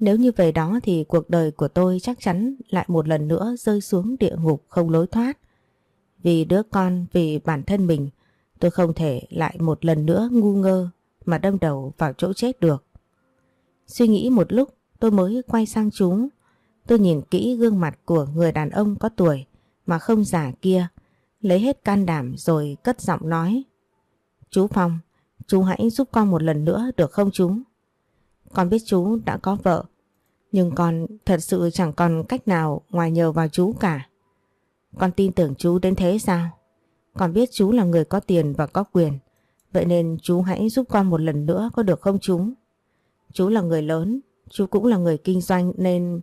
Nếu như về đó thì cuộc đời của tôi chắc chắn lại một lần nữa rơi xuống địa ngục không lối thoát. Vì đứa con, vì bản thân mình, tôi không thể lại một lần nữa ngu ngơ mà đâm đầu vào chỗ chết được. Suy nghĩ một lúc tôi mới quay sang chúng. Tôi nhìn kỹ gương mặt của người đàn ông có tuổi mà không già kia lấy hết can đảm rồi cất giọng nói. Chú Phong, chú hãy giúp con một lần nữa được không chú? Con biết chú đã có vợ, nhưng con thật sự chẳng còn cách nào ngoài nhờ vào chú cả. Con tin tưởng chú đến thế sao? Con biết chú là người có tiền và có quyền. Vậy nên chú hãy giúp con một lần nữa có được không chú? Chú là người lớn, chú cũng là người kinh doanh nên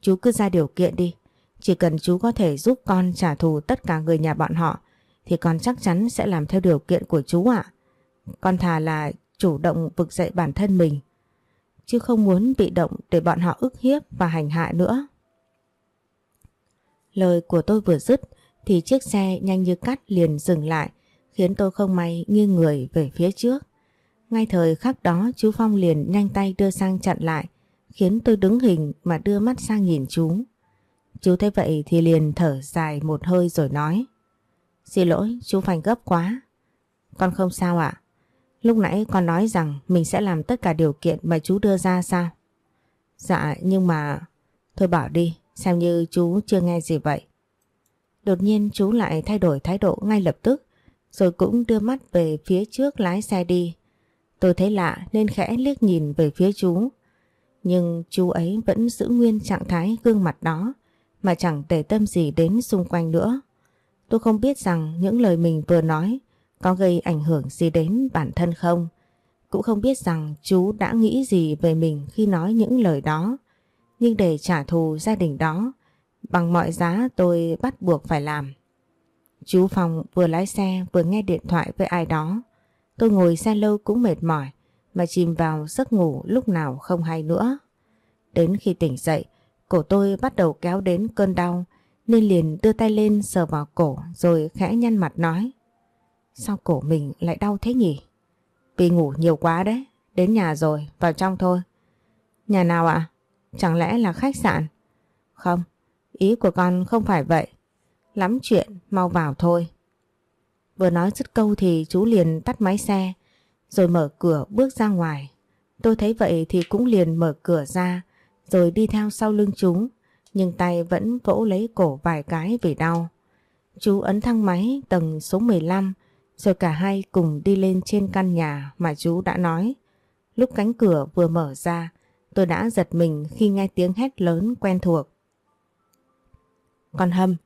chú cứ ra điều kiện đi. Chỉ cần chú có thể giúp con trả thù tất cả người nhà bọn họ, thì con chắc chắn sẽ làm theo điều kiện của chú ạ. Con thà là chủ động vực dậy bản thân mình, chứ không muốn bị động để bọn họ ức hiếp và hành hạ nữa. Lời của tôi vừa dứt, thì chiếc xe nhanh như cắt liền dừng lại, khiến tôi không may nghiêng người về phía trước. Ngay thời khắc đó, chú Phong liền nhanh tay đưa sang chặn lại, khiến tôi đứng hình mà đưa mắt sang nhìn chú. Chú thấy vậy thì liền thở dài một hơi rồi nói. Xin lỗi, chú phải gấp quá. Con không sao ạ. Lúc nãy con nói rằng mình sẽ làm tất cả điều kiện mà chú đưa ra sao? Dạ nhưng mà Thôi bảo đi, Xem như chú chưa nghe gì vậy. Đột nhiên chú lại thay đổi thái độ ngay lập tức, Rồi cũng đưa mắt về phía trước lái xe đi. Tôi thấy lạ nên khẽ liếc nhìn về phía chú. Nhưng chú ấy vẫn giữ nguyên trạng thái gương mặt đó mà chẳng để tâm gì đến xung quanh nữa Tôi không biết rằng những lời mình vừa nói có gây ảnh hưởng gì đến bản thân không. Cũng không biết rằng chú đã nghĩ gì về mình khi nói những lời đó. Nhưng để trả thù gia đình đó, bằng mọi giá tôi bắt buộc phải làm. Chú Phong vừa lái xe vừa nghe điện thoại với ai đó. Tôi ngồi xe lâu cũng mệt mỏi mà chìm vào giấc ngủ lúc nào không hay nữa. Đến khi tỉnh dậy, cổ tôi bắt đầu kéo đến cơn đau nên liền đưa tay lên sờ vào cổ rồi khẽ nhăn mặt nói. Sao cổ mình lại đau thế nhỉ? Vì ngủ nhiều quá đấy, đến nhà rồi, vào trong thôi. Nhà nào ạ? Chẳng lẽ là khách sạn? Không, ý của con không phải vậy. Lắm chuyện, mau vào thôi. Vừa nói dứt câu thì chú liền tắt máy xe, rồi mở cửa bước ra ngoài. Tôi thấy vậy thì cũng liền mở cửa ra, rồi đi theo sau lưng chúng nhưng tay vẫn vỗ lấy cổ vài cái vì đau. Chú ấn thang máy tầng số 15 rồi cả hai cùng đi lên trên căn nhà mà chú đã nói. Lúc cánh cửa vừa mở ra tôi đã giật mình khi nghe tiếng hét lớn quen thuộc. Con Hâm,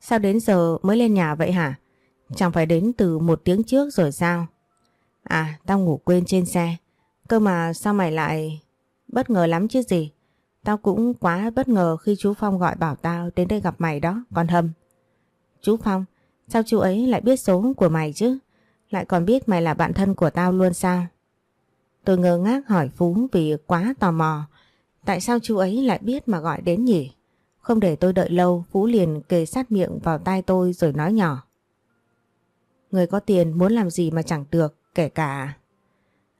sao đến giờ mới lên nhà vậy hả? Chẳng phải đến từ một tiếng trước rồi sao? À, tao ngủ quên trên xe. Cơ mà sao mày lại... Bất ngờ lắm chứ gì. Tao cũng quá bất ngờ khi chú Phong gọi bảo tao đến đây gặp mày đó, con Hâm. Chú Phong, sao chú ấy lại biết số của mày chứ? Lại còn biết mày là bạn thân của tao luôn sao? Tôi ngơ ngác hỏi Phú vì quá tò mò. Tại sao chú ấy lại biết mà gọi đến nhỉ? Không để tôi đợi lâu, Phú liền kề sát miệng vào tai tôi rồi nói nhỏ. Người có tiền muốn làm gì mà chẳng được, kể cả...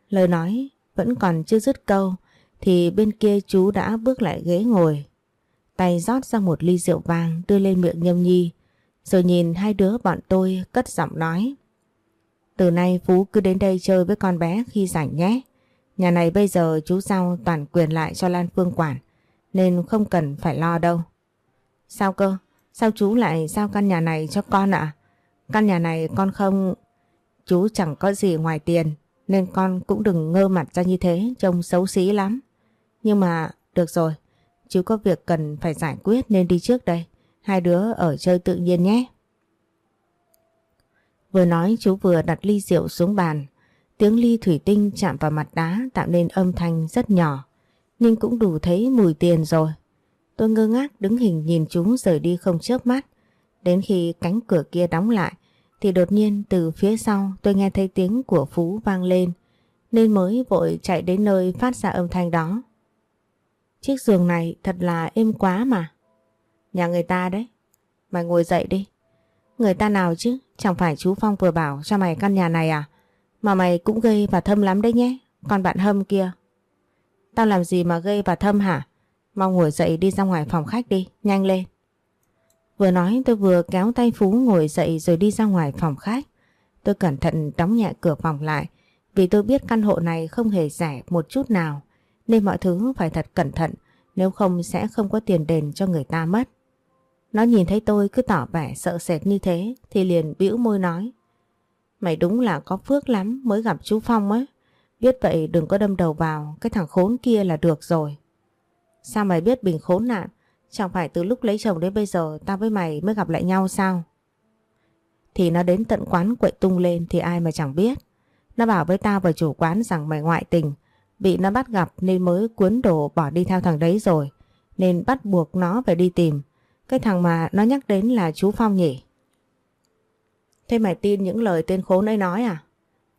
Lời nói vẫn còn chưa dứt câu, thì bên kia chú đã bước lại ghế ngồi. Tay rót ra một ly rượu vàng đưa lên miệng nhâm nhi, rồi nhìn hai đứa bọn tôi cất giọng nói. Từ nay Phú cứ đến đây chơi với con bé khi rảnh nhé. Nhà này bây giờ chú giao toàn quyền lại cho Lan Phương quản, nên không cần phải lo đâu. Sao cơ? Sao chú lại giao căn nhà này cho con ạ? Căn nhà này con không... Chú chẳng có gì ngoài tiền, nên con cũng đừng ngơ mặt ra như thế, trông xấu xí lắm. Nhưng mà được rồi, chú có việc cần phải giải quyết nên đi trước đây. Hai đứa ở chơi tự nhiên nhé. Vừa nói chú vừa đặt ly rượu xuống bàn. Tiếng ly thủy tinh chạm vào mặt đá tạo nên âm thanh rất nhỏ. Nhưng cũng đủ thấy mùi tiền rồi. Tôi ngơ ngác đứng hình nhìn chúng rời đi không chớp mắt. Đến khi cánh cửa kia đóng lại thì đột nhiên từ phía sau tôi nghe thấy tiếng của Phú vang lên nên mới vội chạy đến nơi phát ra âm thanh đó. Chiếc giường này thật là êm quá mà. Nhà người ta đấy. Mày ngồi dậy đi. Người ta nào chứ? Chẳng phải chú Phong vừa bảo cho mày căn nhà này à? Mà mày cũng gây và thâm lắm đấy nhé. Còn bạn Hâm kia. Tao làm gì mà gây và thâm hả? Mau ngồi dậy đi ra ngoài phòng khách đi. Nhanh lên. Vừa nói tôi vừa kéo tay Phú ngồi dậy rồi đi ra ngoài phòng khách. Tôi cẩn thận đóng nhẹ cửa phòng lại vì tôi biết căn hộ này không hề rẻ một chút nào nên mọi thứ phải thật cẩn thận nếu không sẽ không có tiền đền cho người ta mất. Nó nhìn thấy tôi cứ tỏ vẻ sợ sệt như thế thì liền bĩu môi nói Mày đúng là có phước lắm mới gặp chú Phong ấy. Biết vậy đừng có đâm đầu vào cái thằng khốn kia là được rồi. Sao mày biết Bình khốn nạn? Chẳng phải từ lúc lấy chồng đến bây giờ tao với mày mới gặp lại nhau sao? thì nó đến tận quán quậy tung lên thì ai mà chẳng biết. Nó bảo với tao và chủ quán rằng mày ngoại tình, bị nó bắt gặp nên mới cuốn đồ bỏ đi theo thằng đấy rồi, nên bắt buộc nó phải đi tìm. Cái thằng mà nó nhắc đến là chú Phong nhỉ? Thế mày tin những lời tên khốn ấy nói à?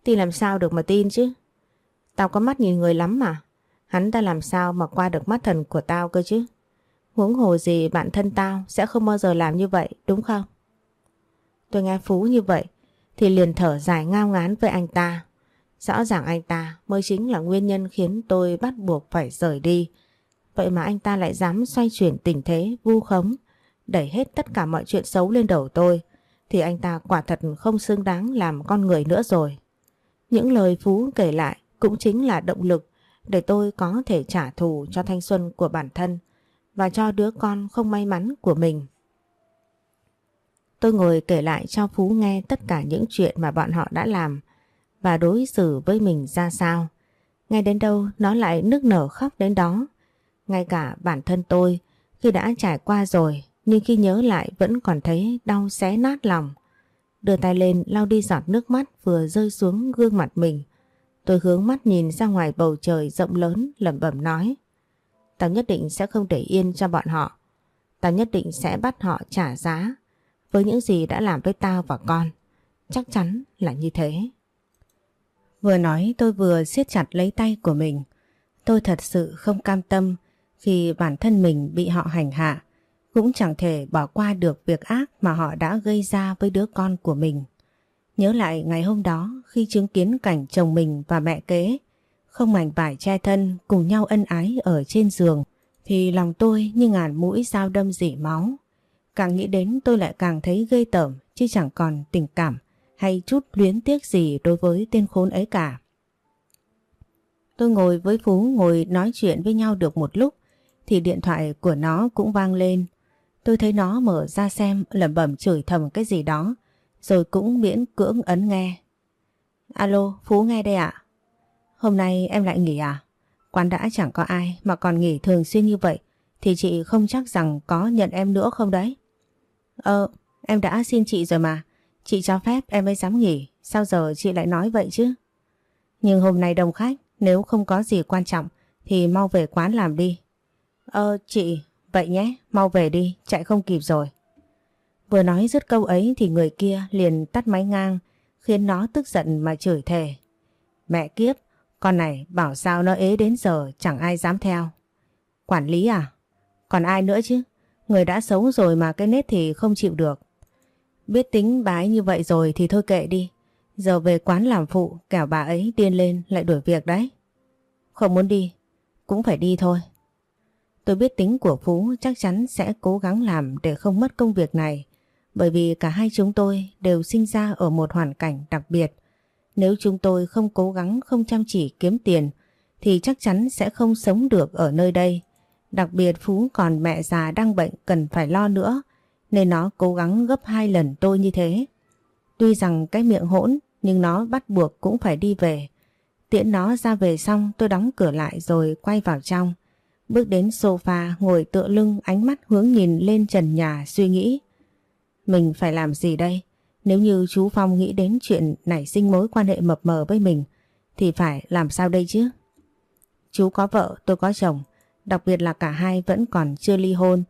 Tin làm sao được mà tin chứ? Tao có mắt nhìn người lắm mà. Hắn ta làm sao mà qua được mắt thần của tao cơ chứ? Huống hồ gì bản thân tao sẽ không bao giờ làm như vậy đúng không? Tôi nghe Phú như vậy thì liền thở dài ngao ngán với anh ta. Rõ ràng anh ta mới chính là nguyên nhân khiến tôi bắt buộc phải rời đi. Vậy mà anh ta lại dám xoay chuyển tình thế vu khống, đẩy hết tất cả mọi chuyện xấu lên đầu tôi. Thì anh ta quả thật không xứng đáng làm con người nữa rồi. Những lời Phú kể lại cũng chính là động lực để tôi có thể trả thù cho thanh xuân của bản thân và cho đứa con không may mắn của mình. Tôi ngồi kể lại cho Phú nghe tất cả những chuyện mà bọn họ đã làm và đối xử với mình ra sao. Ngay đến đâu, nó lại nức nở khóc đến đó. Ngay cả bản thân tôi, khi đã trải qua rồi, nhưng khi nhớ lại vẫn còn thấy đau xé nát lòng. Đưa tay lên, lau đi giọt nước mắt vừa rơi xuống gương mặt mình. Tôi hướng mắt nhìn ra ngoài bầu trời rộng lớn, lẩm bẩm nói. Tao nhất định sẽ không để yên cho bọn họ. Tao nhất định sẽ bắt họ trả giá với những gì đã làm với tao và con. Chắc chắn là như thế. Vừa nói tôi vừa siết chặt lấy tay của mình. Tôi thật sự không cam tâm khi bản thân mình bị họ hành hạ. Cũng chẳng thể bỏ qua được việc ác mà họ đã gây ra với đứa con của mình. Nhớ lại ngày hôm đó khi chứng kiến cảnh chồng mình và mẹ kế không mảnh vải che thân cùng nhau ân ái ở trên giường, thì lòng tôi như ngàn mũi dao đâm dỉ máu. Càng nghĩ đến tôi lại càng thấy ghê tởm, chứ chẳng còn tình cảm hay chút luyến tiếc gì đối với tên khốn ấy cả. Tôi ngồi với Phú ngồi nói chuyện với nhau được một lúc thì điện thoại của nó cũng vang lên. Tôi thấy nó mở ra xem lẩm bẩm chửi thầm cái gì đó rồi cũng miễn cưỡng ấn nghe. Alo, Phú nghe đây ạ. Hôm nay em lại nghỉ à? Quán đã chẳng có ai mà còn nghỉ thường xuyên như vậy thì chị không chắc rằng có nhận em nữa không đấy? Ờ, em đã xin chị rồi mà. Chị cho phép em mới dám nghỉ. Sao giờ chị lại nói vậy chứ? Nhưng hôm nay đông khách, nếu không có gì quan trọng thì mau về quán làm đi. Ờ, chị, vậy nhé, mau về đi, chạy không kịp rồi. Vừa nói dứt câu ấy thì người kia liền tắt máy ngang, khiến nó tức giận mà chửi thề. Mẹ kiếp, con này bảo sao nó ế đến giờ chẳng ai dám theo. Quản lý à? Còn ai nữa chứ? Người đã xấu rồi mà cái nết thì không chịu được. Biết tính bà ấy như vậy rồi thì thôi kệ đi. Giờ về quán làm phụ, kẻo bà ấy điên lên lại đuổi việc đấy. Không muốn đi, cũng phải đi thôi. Tôi biết tính của Phú chắc chắn sẽ cố gắng làm để không mất công việc này. Bởi vì cả hai chúng tôi đều sinh ra ở một hoàn cảnh đặc biệt. Nếu chúng tôi không cố gắng không chăm chỉ kiếm tiền thì chắc chắn sẽ không sống được ở nơi đây. Đặc biệt Phú còn mẹ già đang bệnh cần phải lo nữa nên nó cố gắng gấp hai lần tôi như thế. Tuy rằng cái miệng hỗn nhưng nó bắt buộc cũng phải đi về. Tiễn nó ra về xong tôi đóng cửa lại rồi quay vào trong. Bước đến sofa ngồi tựa lưng ánh mắt hướng nhìn lên trần nhà suy nghĩ. Mình phải làm gì đây? Nếu như chú Phong nghĩ đến chuyện nảy sinh mối quan hệ mập mờ với mình thì phải làm sao đây chứ? Chú có vợ, tôi có chồng, đặc biệt là cả hai vẫn còn chưa ly hôn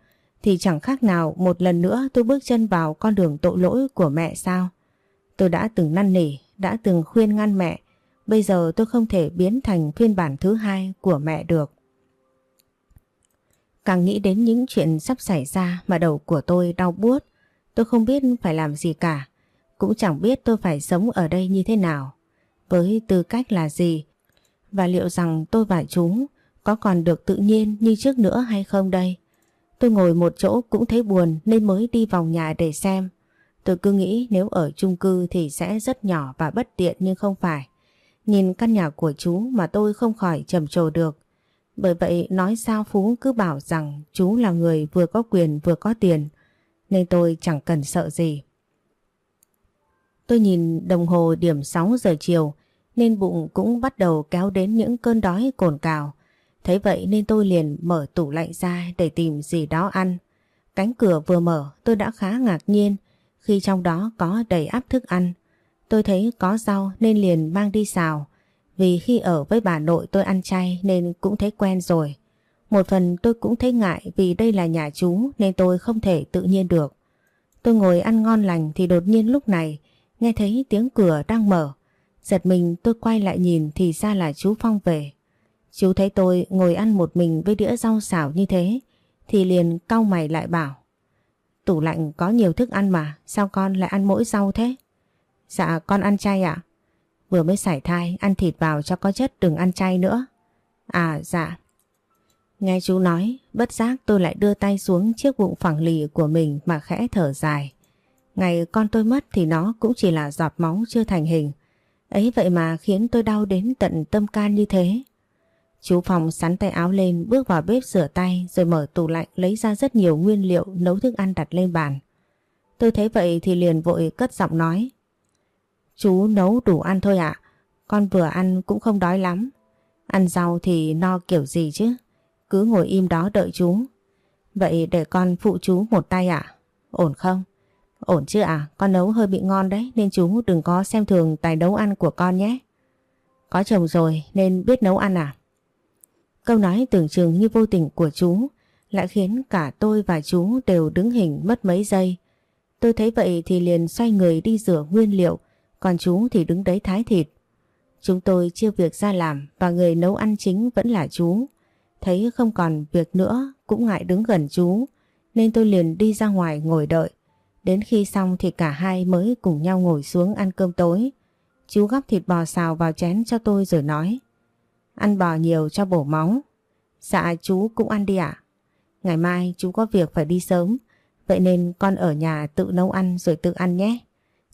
thì chẳng khác nào một lần nữa tôi bước chân vào con đường tội lỗi của mẹ sao? Tôi đã từng năn nỉ, đã từng khuyên ngăn mẹ, bây giờ tôi không thể biến thành phiên bản thứ hai của mẹ được. Càng nghĩ đến những chuyện sắp xảy ra mà đầu của tôi đau buốt, tôi không biết phải làm gì cả, cũng chẳng biết tôi phải sống ở đây như thế nào, với tư cách là gì, và liệu rằng tôi và chúng có còn được tự nhiên như trước nữa hay không đây. Tôi ngồi một chỗ cũng thấy buồn nên mới đi vòng nhà để xem. Tôi cứ nghĩ nếu ở chung cư thì sẽ rất nhỏ và bất tiện nhưng không phải. Nhìn căn nhà của chú mà tôi không khỏi trầm trồ được. Bởi vậy nói sao Phú cứ bảo rằng chú là người vừa có quyền vừa có tiền. Nên tôi chẳng cần sợ gì. Tôi nhìn đồng hồ điểm 6 giờ chiều, nên bụng cũng bắt đầu kéo đến những cơn đói cồn cào. Thấy vậy nên tôi liền mở tủ lạnh ra để tìm gì đó ăn. Cánh cửa vừa mở, tôi đã khá ngạc nhiên khi trong đó có đầy áp thức ăn. Tôi thấy có rau nên liền mang đi xào. Vì khi ở với bà nội tôi ăn chay nên cũng thấy quen rồi. Một phần tôi cũng thấy ngại vì đây là nhà chú nên tôi không thể tự nhiên được. Tôi ngồi ăn ngon lành thì đột nhiên lúc này, nghe thấy tiếng cửa đang mở. Giật mình tôi quay lại nhìn thì ra là chú Phong về. Chú thấy tôi ngồi ăn một mình với đĩa rau xào như thế, thì liền cau mày lại bảo, Tủ lạnh có nhiều thức ăn mà, sao con lại ăn mỗi rau thế? Dạ con ăn chay ạ. Vừa mới sải thai, ăn thịt vào cho có chất, đừng ăn chay nữa. À dạ. Nghe chú nói, bất giác tôi lại đưa tay xuống chiếc bụng phẳng lì của mình mà khẽ thở dài. Ngày con tôi mất thì nó cũng chỉ là giọt máu chưa thành hình. Ấy vậy mà khiến tôi đau đến tận tâm can như thế. Chú Phòng sắn tay áo lên bước vào bếp rửa tay rồi mở tủ lạnh lấy ra rất nhiều nguyên liệu nấu thức ăn đặt lên bàn. Tôi thấy vậy thì liền vội cất giọng nói. Chú nấu đủ ăn thôi ạ, con vừa ăn cũng không đói lắm. Ăn rau thì no kiểu gì chứ, cứ ngồi im đó đợi chú. Vậy để con phụ chú một tay ạ, ổn không? Ổn chứ à, con nấu hơi bị ngon đấy nên chú đừng có xem thường tài nấu ăn của con nhé. Có chồng rồi nên biết nấu ăn à? Câu nói tưởng chừng như vô tình của chú lại khiến cả tôi và chú đều đứng hình mất mấy giây. Tôi thấy vậy thì liền xoay người đi rửa nguyên liệu, còn chú thì đứng đấy thái thịt. Chúng tôi chia việc ra làm và người nấu ăn chính vẫn là chú. Thấy không còn việc nữa cũng ngại đứng gần chú nên tôi liền đi ra ngoài ngồi đợi. Đến khi xong thì cả hai mới cùng nhau ngồi xuống ăn cơm tối. Chú gắp thịt bò xào vào chén cho tôi rồi nói. Ăn bò nhiều cho bổ máu. Dạ chú cũng ăn đi ạ. Ngày mai chú có việc phải đi sớm. Vậy nên con ở nhà tự nấu ăn rồi tự ăn nhé.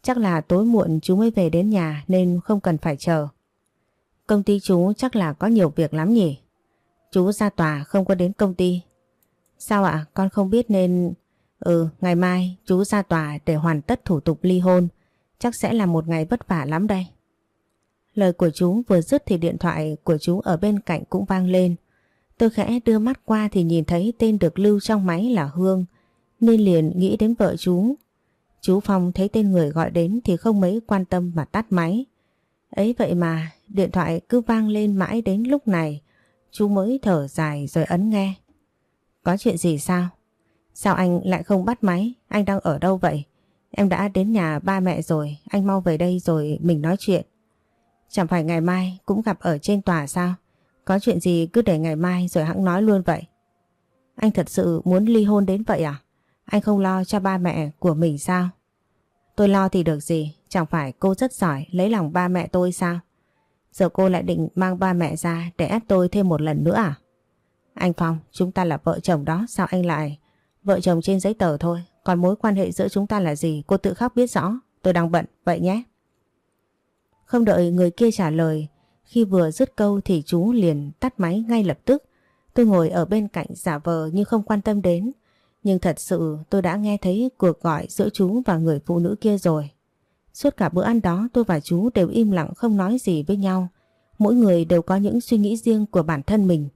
Chắc là tối muộn chú mới về đến nhà nên không cần phải chờ. Công ty chú chắc là có nhiều việc lắm nhỉ? Chú ra tòa không có đến công ty. Sao ạ? Con không biết nên... Ừ, ngày mai chú ra tòa để hoàn tất thủ tục ly hôn. Chắc sẽ là một ngày vất vả lắm đây. Lời của chú vừa dứt thì điện thoại của chú ở bên cạnh cũng vang lên. Tôi khẽ đưa mắt qua thì nhìn thấy tên được lưu trong máy là Hương, nên liền nghĩ đến vợ chú. Chú Phong thấy tên người gọi đến thì không mấy quan tâm mà tắt máy. Ấy vậy mà điện thoại cứ vang lên mãi đến lúc này, chú mới thở dài rồi ấn nghe. Có chuyện gì sao? Sao anh lại không bắt máy? Anh đang ở đâu vậy? Em đã đến nhà ba mẹ rồi, anh mau về đây rồi mình nói chuyện. Chẳng phải ngày mai cũng gặp ở trên tòa sao? Có chuyện gì cứ để ngày mai rồi hãng nói luôn vậy. Anh thật sự muốn ly hôn đến vậy à? Anh không lo cho ba mẹ của mình sao? Tôi lo thì được gì, chẳng phải cô rất giỏi lấy lòng ba mẹ tôi sao? Giờ cô lại định mang ba mẹ ra để ép tôi thêm một lần nữa à? Anh Phong, chúng ta là vợ chồng đó, sao anh lại... Vợ chồng trên giấy tờ thôi, còn mối quan hệ giữa chúng ta là gì cô tự khắc biết rõ, tôi đang bận, vậy nhé. Không đợi người kia trả lời, khi vừa dứt câu thì chú liền tắt máy ngay lập tức. Tôi ngồi ở bên cạnh giả vờ như không quan tâm đến. Nhưng thật sự tôi đã nghe thấy cuộc gọi giữa chú và người phụ nữ kia rồi. Suốt cả bữa ăn đó tôi và chú đều im lặng không nói gì với nhau. Mỗi người đều có những suy nghĩ riêng của bản thân mình.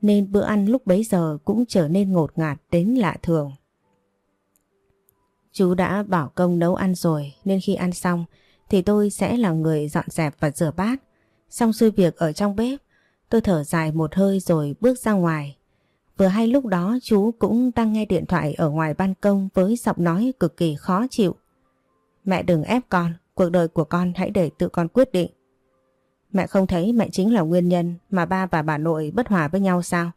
Nên bữa ăn lúc bấy giờ cũng trở nên ngột ngạt đến lạ thường. Chú đã bảo công nấu ăn rồi nên khi ăn xong thì tôi sẽ là người dọn dẹp và rửa bát. Xong xuôi việc ở trong bếp, tôi thở dài một hơi rồi bước ra ngoài. Vừa hay lúc đó chú cũng đang nghe điện thoại ở ngoài ban công với giọng nói cực kỳ khó chịu. Mẹ đừng ép con, cuộc đời của con hãy để tự con quyết định. Mẹ không thấy mẹ chính là nguyên nhân mà ba và bà nội bất hòa với nhau sao?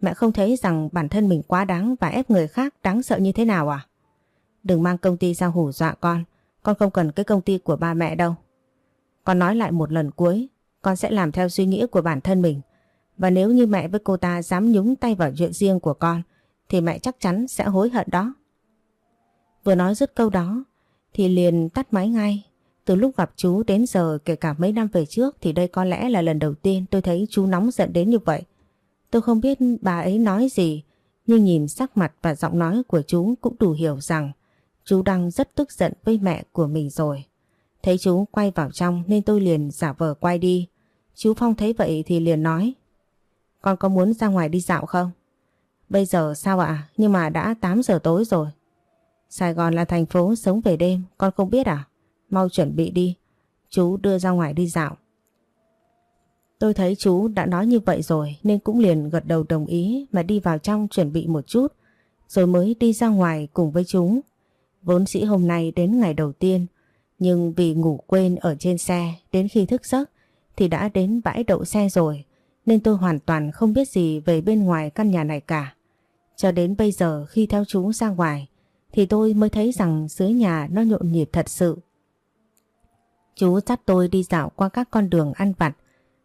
Mẹ không thấy rằng bản thân mình quá đáng và ép người khác đáng sợ như thế nào à? Đừng mang công ty ra hù dọa con, con không cần cái công ty của ba mẹ đâu. Con nói lại một lần cuối, con sẽ làm theo suy nghĩ của bản thân mình. Và nếu như mẹ với cô ta dám nhúng tay vào chuyện riêng của con, thì mẹ chắc chắn sẽ hối hận đó. Vừa nói dứt câu đó, thì liền tắt máy ngay. Từ lúc gặp chú đến giờ kể cả mấy năm về trước thì đây có lẽ là lần đầu tiên tôi thấy chú nóng giận đến như vậy. Tôi không biết bà ấy nói gì, nhưng nhìn sắc mặt và giọng nói của chú cũng đủ hiểu rằng chú đang rất tức giận với mẹ của mình rồi. Thấy chú quay vào trong nên tôi liền giả vờ quay đi. Chú Phong thấy vậy thì liền nói Con có muốn ra ngoài đi dạo không? Bây giờ sao ạ? Nhưng mà đã 8 giờ tối rồi. Sài Gòn là thành phố sống về đêm, con không biết à? Mau chuẩn bị đi, chú đưa ra ngoài đi dạo. Tôi thấy chú đã nói như vậy rồi nên cũng liền gật đầu đồng ý mà đi vào trong chuẩn bị một chút rồi mới đi ra ngoài cùng với chúng. Vốn dĩ hôm nay đến ngày đầu tiên nhưng vì ngủ quên ở trên xe đến khi thức giấc thì đã đến bãi đậu xe rồi nên tôi hoàn toàn không biết gì về bên ngoài căn nhà này cả. Cho đến bây giờ khi theo chú ra ngoài thì tôi mới thấy rằng dưới nhà nó nhộn nhịp thật sự. Chú dắt tôi đi dạo qua các con đường ăn vặt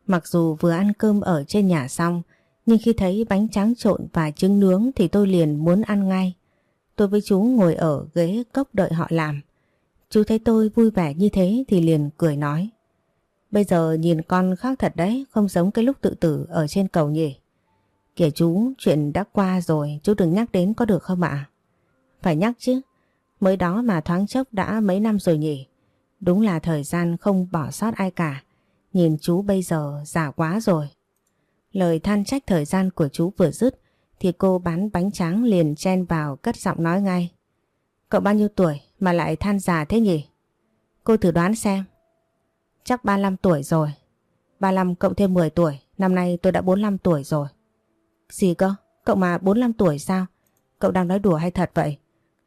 Mặc dù vừa ăn cơm ở trên nhà xong, nhưng khi thấy bánh tráng trộn và trứng nướng thì tôi liền muốn ăn ngay. Tôi với chú ngồi ở ghế cốc đợi họ làm. Chú thấy tôi vui vẻ như thế thì liền cười nói. Bây giờ nhìn con khác thật đấy, không giống cái lúc tự tử ở trên cầu nhỉ. Kìa chú, chuyện đã qua rồi, chú đừng nhắc đến có được không ạ? Phải nhắc chứ, mới đó mà thoáng chốc đã mấy năm rồi nhỉ. Đúng là thời gian không bỏ sót ai cả. Nhìn chú bây giờ già quá rồi. Lời than trách thời gian của chú vừa dứt thì cô bán bánh tráng liền chen vào cất giọng nói ngay. Cậu bao nhiêu tuổi mà lại than già thế nhỉ? Cô thử đoán xem. Chắc 35 tuổi rồi. 35 cộng thêm 10 tuổi, năm nay tôi đã 45 tuổi rồi. Gì cơ? Cậu mà 45 tuổi sao? Cậu đang nói đùa hay thật vậy?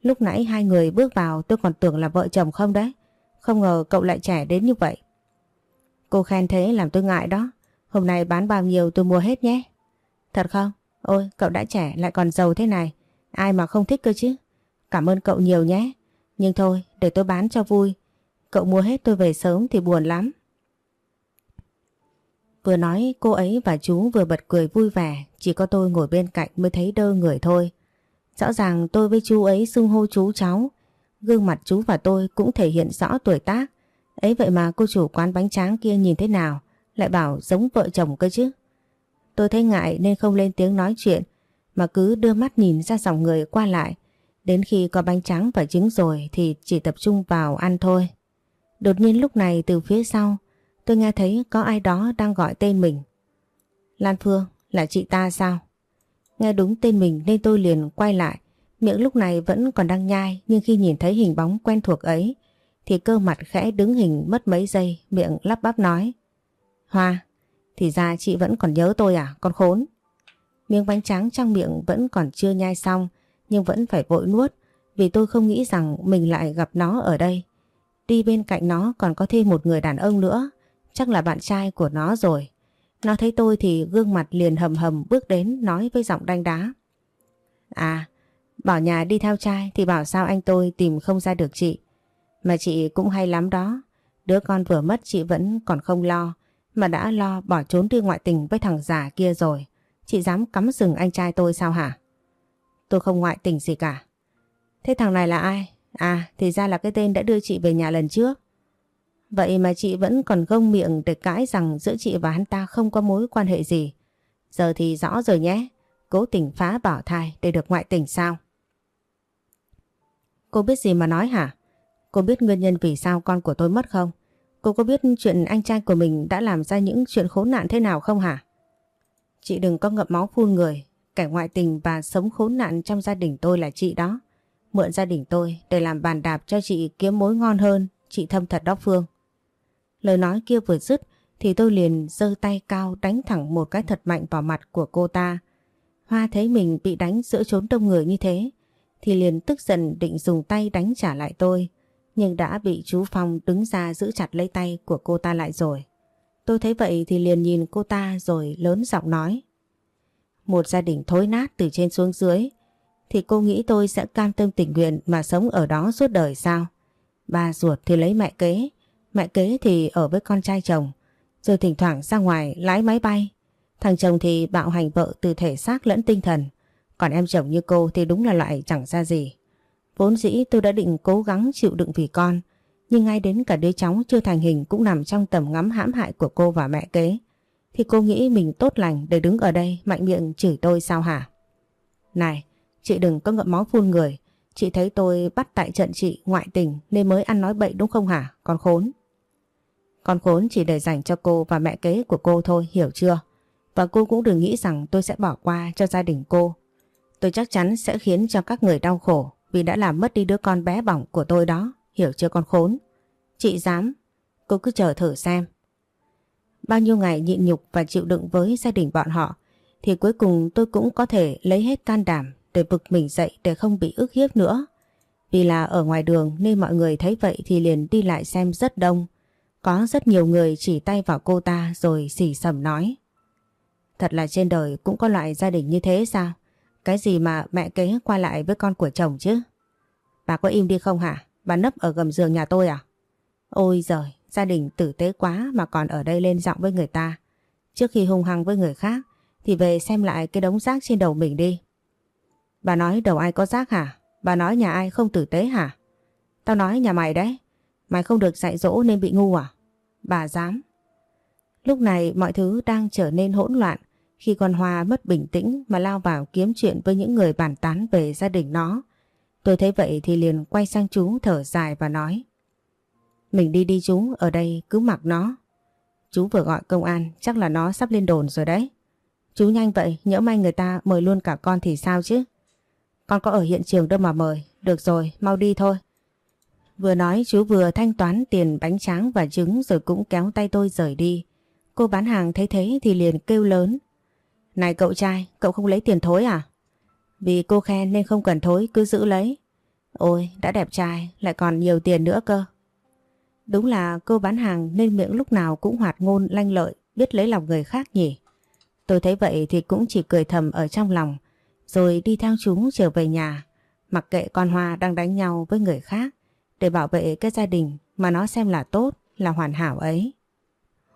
Lúc nãy hai người bước vào tôi còn tưởng là vợ chồng không đấy. Không ngờ cậu lại trẻ đến như vậy. Cô khen thế làm tôi ngại đó. Hôm nay bán bao nhiêu tôi mua hết nhé. Thật không? Ôi, cậu đã trẻ, lại còn giàu thế này. Ai mà không thích cơ chứ. Cảm ơn cậu nhiều nhé. Nhưng thôi, để tôi bán cho vui. Cậu mua hết tôi về sớm thì buồn lắm. Vừa nói, cô ấy và chú vừa bật cười vui vẻ. Chỉ có tôi ngồi bên cạnh mới thấy đơ người thôi. Rõ ràng tôi với chú ấy xưng hô chú cháu. Gương mặt chú và tôi cũng thể hiện rõ tuổi tác. Ấy vậy mà cô chủ quán bánh tráng kia nhìn thế nào lại bảo giống vợ chồng cơ chứ. Tôi thấy ngại nên không lên tiếng nói chuyện mà cứ đưa mắt nhìn ra dòng người qua lại. Đến khi có bánh trắng và trứng rồi thì chỉ tập trung vào ăn thôi. Đột nhiên lúc này từ phía sau tôi nghe thấy có ai đó đang gọi tên mình. Lan Phương là chị ta sao? Nghe đúng tên mình nên tôi liền quay lại. Miệng lúc này vẫn còn đang nhai nhưng khi nhìn thấy hình bóng quen thuộc ấy thì cơ mặt khẽ đứng hình mất mấy giây miệng lắp bắp nói Hoa, thì ra chị vẫn còn nhớ tôi à, con khốn. Miếng bánh trắng trong miệng vẫn còn chưa nhai xong nhưng vẫn phải vội nuốt vì tôi không nghĩ rằng mình lại gặp nó ở đây. Đi bên cạnh nó còn có thêm một người đàn ông nữa, chắc là bạn trai của nó rồi. Nó thấy tôi thì gương mặt liền hầm hầm bước đến nói với giọng đanh đá. À, bảo nhà đi theo trai thì bảo sao anh tôi tìm không ra được chị. Mà chị cũng hay lắm đó. Đứa con vừa mất chị vẫn còn không lo. Mà đã lo bỏ trốn đi ngoại tình với thằng già kia rồi. Chị dám cắm sừng anh trai tôi sao hả? Tôi không ngoại tình gì cả. Thế thằng này là ai? À thì ra là cái tên đã đưa chị về nhà lần trước. Vậy mà chị vẫn còn gông miệng để cãi rằng giữa chị và hắn ta không có mối quan hệ gì. Giờ thì rõ rồi nhé. Cố tình phá bỏ thai để được ngoại tình sao? Cô biết gì mà nói hả? Cô biết nguyên nhân vì sao con của tôi mất không? Cô có biết chuyện anh trai của mình đã làm ra những chuyện khốn nạn thế nào không hả? Chị đừng có ngậm máu phun người. Kẻ ngoại tình và sống khốn nạn trong gia đình tôi là chị đó. Mượn gia đình tôi để làm bàn đạp cho chị kiếm mối ngon hơn. Chị thâm thật đó Phương. Lời nói kia vừa dứt thì tôi liền giơ tay cao đánh thẳng một cái thật mạnh vào mặt của cô ta. Hoa thấy mình bị đánh giữa chốn đông người như thế thì liền tức giận định dùng tay đánh trả lại tôi nhưng đã bị chú Phong đứng ra giữ chặt lấy tay của cô ta lại rồi. Tôi thấy vậy thì liền nhìn cô ta rồi lớn giọng nói. Một gia đình thối nát từ trên xuống dưới thì cô nghĩ tôi sẽ cam tâm tình nguyện mà sống ở đó suốt đời sao? Ba ruột thì lấy mẹ kế, mẹ kế thì ở với con trai chồng, rồi thỉnh thoảng ra ngoài lái máy bay. Thằng chồng thì bạo hành vợ từ thể xác lẫn tinh thần, còn em chồng như cô thì đúng là loại chẳng ra gì. Vốn dĩ tôi đã định cố gắng chịu đựng vì con, nhưng ngay đến cả đứa cháu chưa thành hình cũng nằm trong tầm ngắm hãm hại của cô và mẹ kế. Thì cô nghĩ mình tốt lành để đứng ở đây mạnh miệng chửi tôi sao hả? Này, chị đừng có ngậm máu phun người. Chị thấy tôi bắt tại trận chị ngoại tình nên mới ăn nói bậy đúng không hả? Con khốn. Con khốn chỉ để dành cho cô và mẹ kế của cô thôi, hiểu chưa? Và cô cũng đừng nghĩ rằng tôi sẽ bỏ qua cho gia đình cô. Tôi chắc chắn sẽ khiến cho các người đau khổ vì đã làm mất đi đứa con bé bỏng của tôi đó, hiểu chưa con khốn? Chị dám, cô cứ chờ thử xem. Bao nhiêu ngày nhịn nhục và chịu đựng với gia đình bọn họ thì cuối cùng tôi cũng có thể lấy hết can đảm để vực mình dậy để không bị ức hiếp nữa. Vì là ở ngoài đường nên mọi người thấy vậy thì liền đi lại xem rất đông. Có rất nhiều người chỉ tay vào cô ta rồi xỉ sầm nói. Thật là trên đời cũng có loại gia đình như thế sao? Cái gì mà mẹ kế qua lại với con của chồng chứ? Bà có im đi không hả? Bà nấp ở gầm giường nhà tôi à? Ôi giời, gia đình tử tế quá mà còn ở đây lên giọng với người ta. Trước khi hung hăng với người khác thì về xem lại cái đống rác trên đầu mình đi. Bà nói đầu ai có rác hả? Bà nói nhà ai không tử tế hả? Tao nói nhà mày đấy. Mày không được dạy dỗ nên bị ngu à? Bà dám. Lúc này mọi thứ đang trở nên hỗn loạn khi con Hoa mất bình tĩnh mà lao vào kiếm chuyện với những người bàn tán về gia đình nó. Tôi thấy vậy thì liền quay sang chú thở dài và nói Mình đi đi chú, ở đây cứ mặc nó. Chú vừa gọi công an, chắc là nó sắp lên đồn rồi đấy. Chú nhanh vậy, nhỡ may người ta mời luôn cả con thì sao chứ? Con có ở hiện trường đâu mà mời. Được rồi, mau đi thôi. Vừa nói chú vừa thanh toán tiền bánh tráng và trứng rồi cũng kéo tay tôi rời đi. Cô bán hàng thấy thế thì liền kêu lớn. Này cậu trai, cậu không lấy tiền thối à? Vì cô khen nên không cần thối, cứ giữ lấy. Ôi, đã đẹp trai, lại còn nhiều tiền nữa cơ. Đúng là cô bán hàng nên miệng lúc nào cũng hoạt ngôn lanh lợi, biết lấy lòng người khác nhỉ. Tôi thấy vậy thì cũng chỉ cười thầm ở trong lòng, rồi đi theo chúng trở về nhà, mặc kệ con Hoa đang đánh nhau với người khác để bảo vệ cái gia đình mà nó xem là tốt, là hoàn hảo ấy.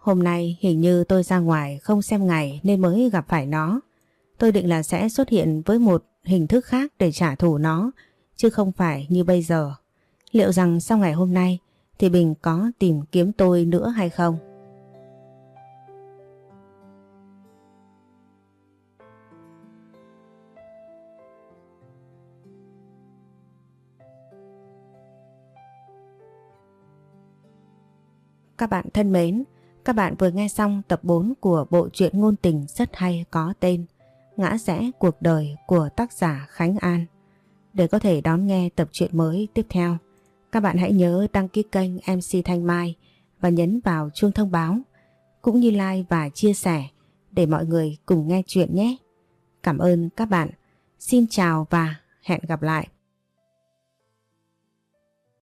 Hôm nay hình như tôi ra ngoài không xem ngày nên mới gặp phải nó. Tôi định là sẽ xuất hiện với một hình thức khác để trả thù nó, chứ không phải như bây giờ. Liệu rằng sau ngày hôm nay thì Bình có tìm kiếm tôi nữa hay không? Các bạn thân mến, các bạn vừa nghe xong tập 4 của bộ truyện ngôn tình rất hay có tên Ngã rẽ cuộc đời của tác giả Khánh An. Để có thể đón nghe tập truyện mới tiếp theo, các bạn hãy nhớ đăng ký kênh MC Thanh Mai và nhấn vào chuông thông báo cũng như like và chia sẻ để mọi người cùng nghe chuyện nhé. Cảm ơn các bạn. Xin chào và hẹn gặp lại.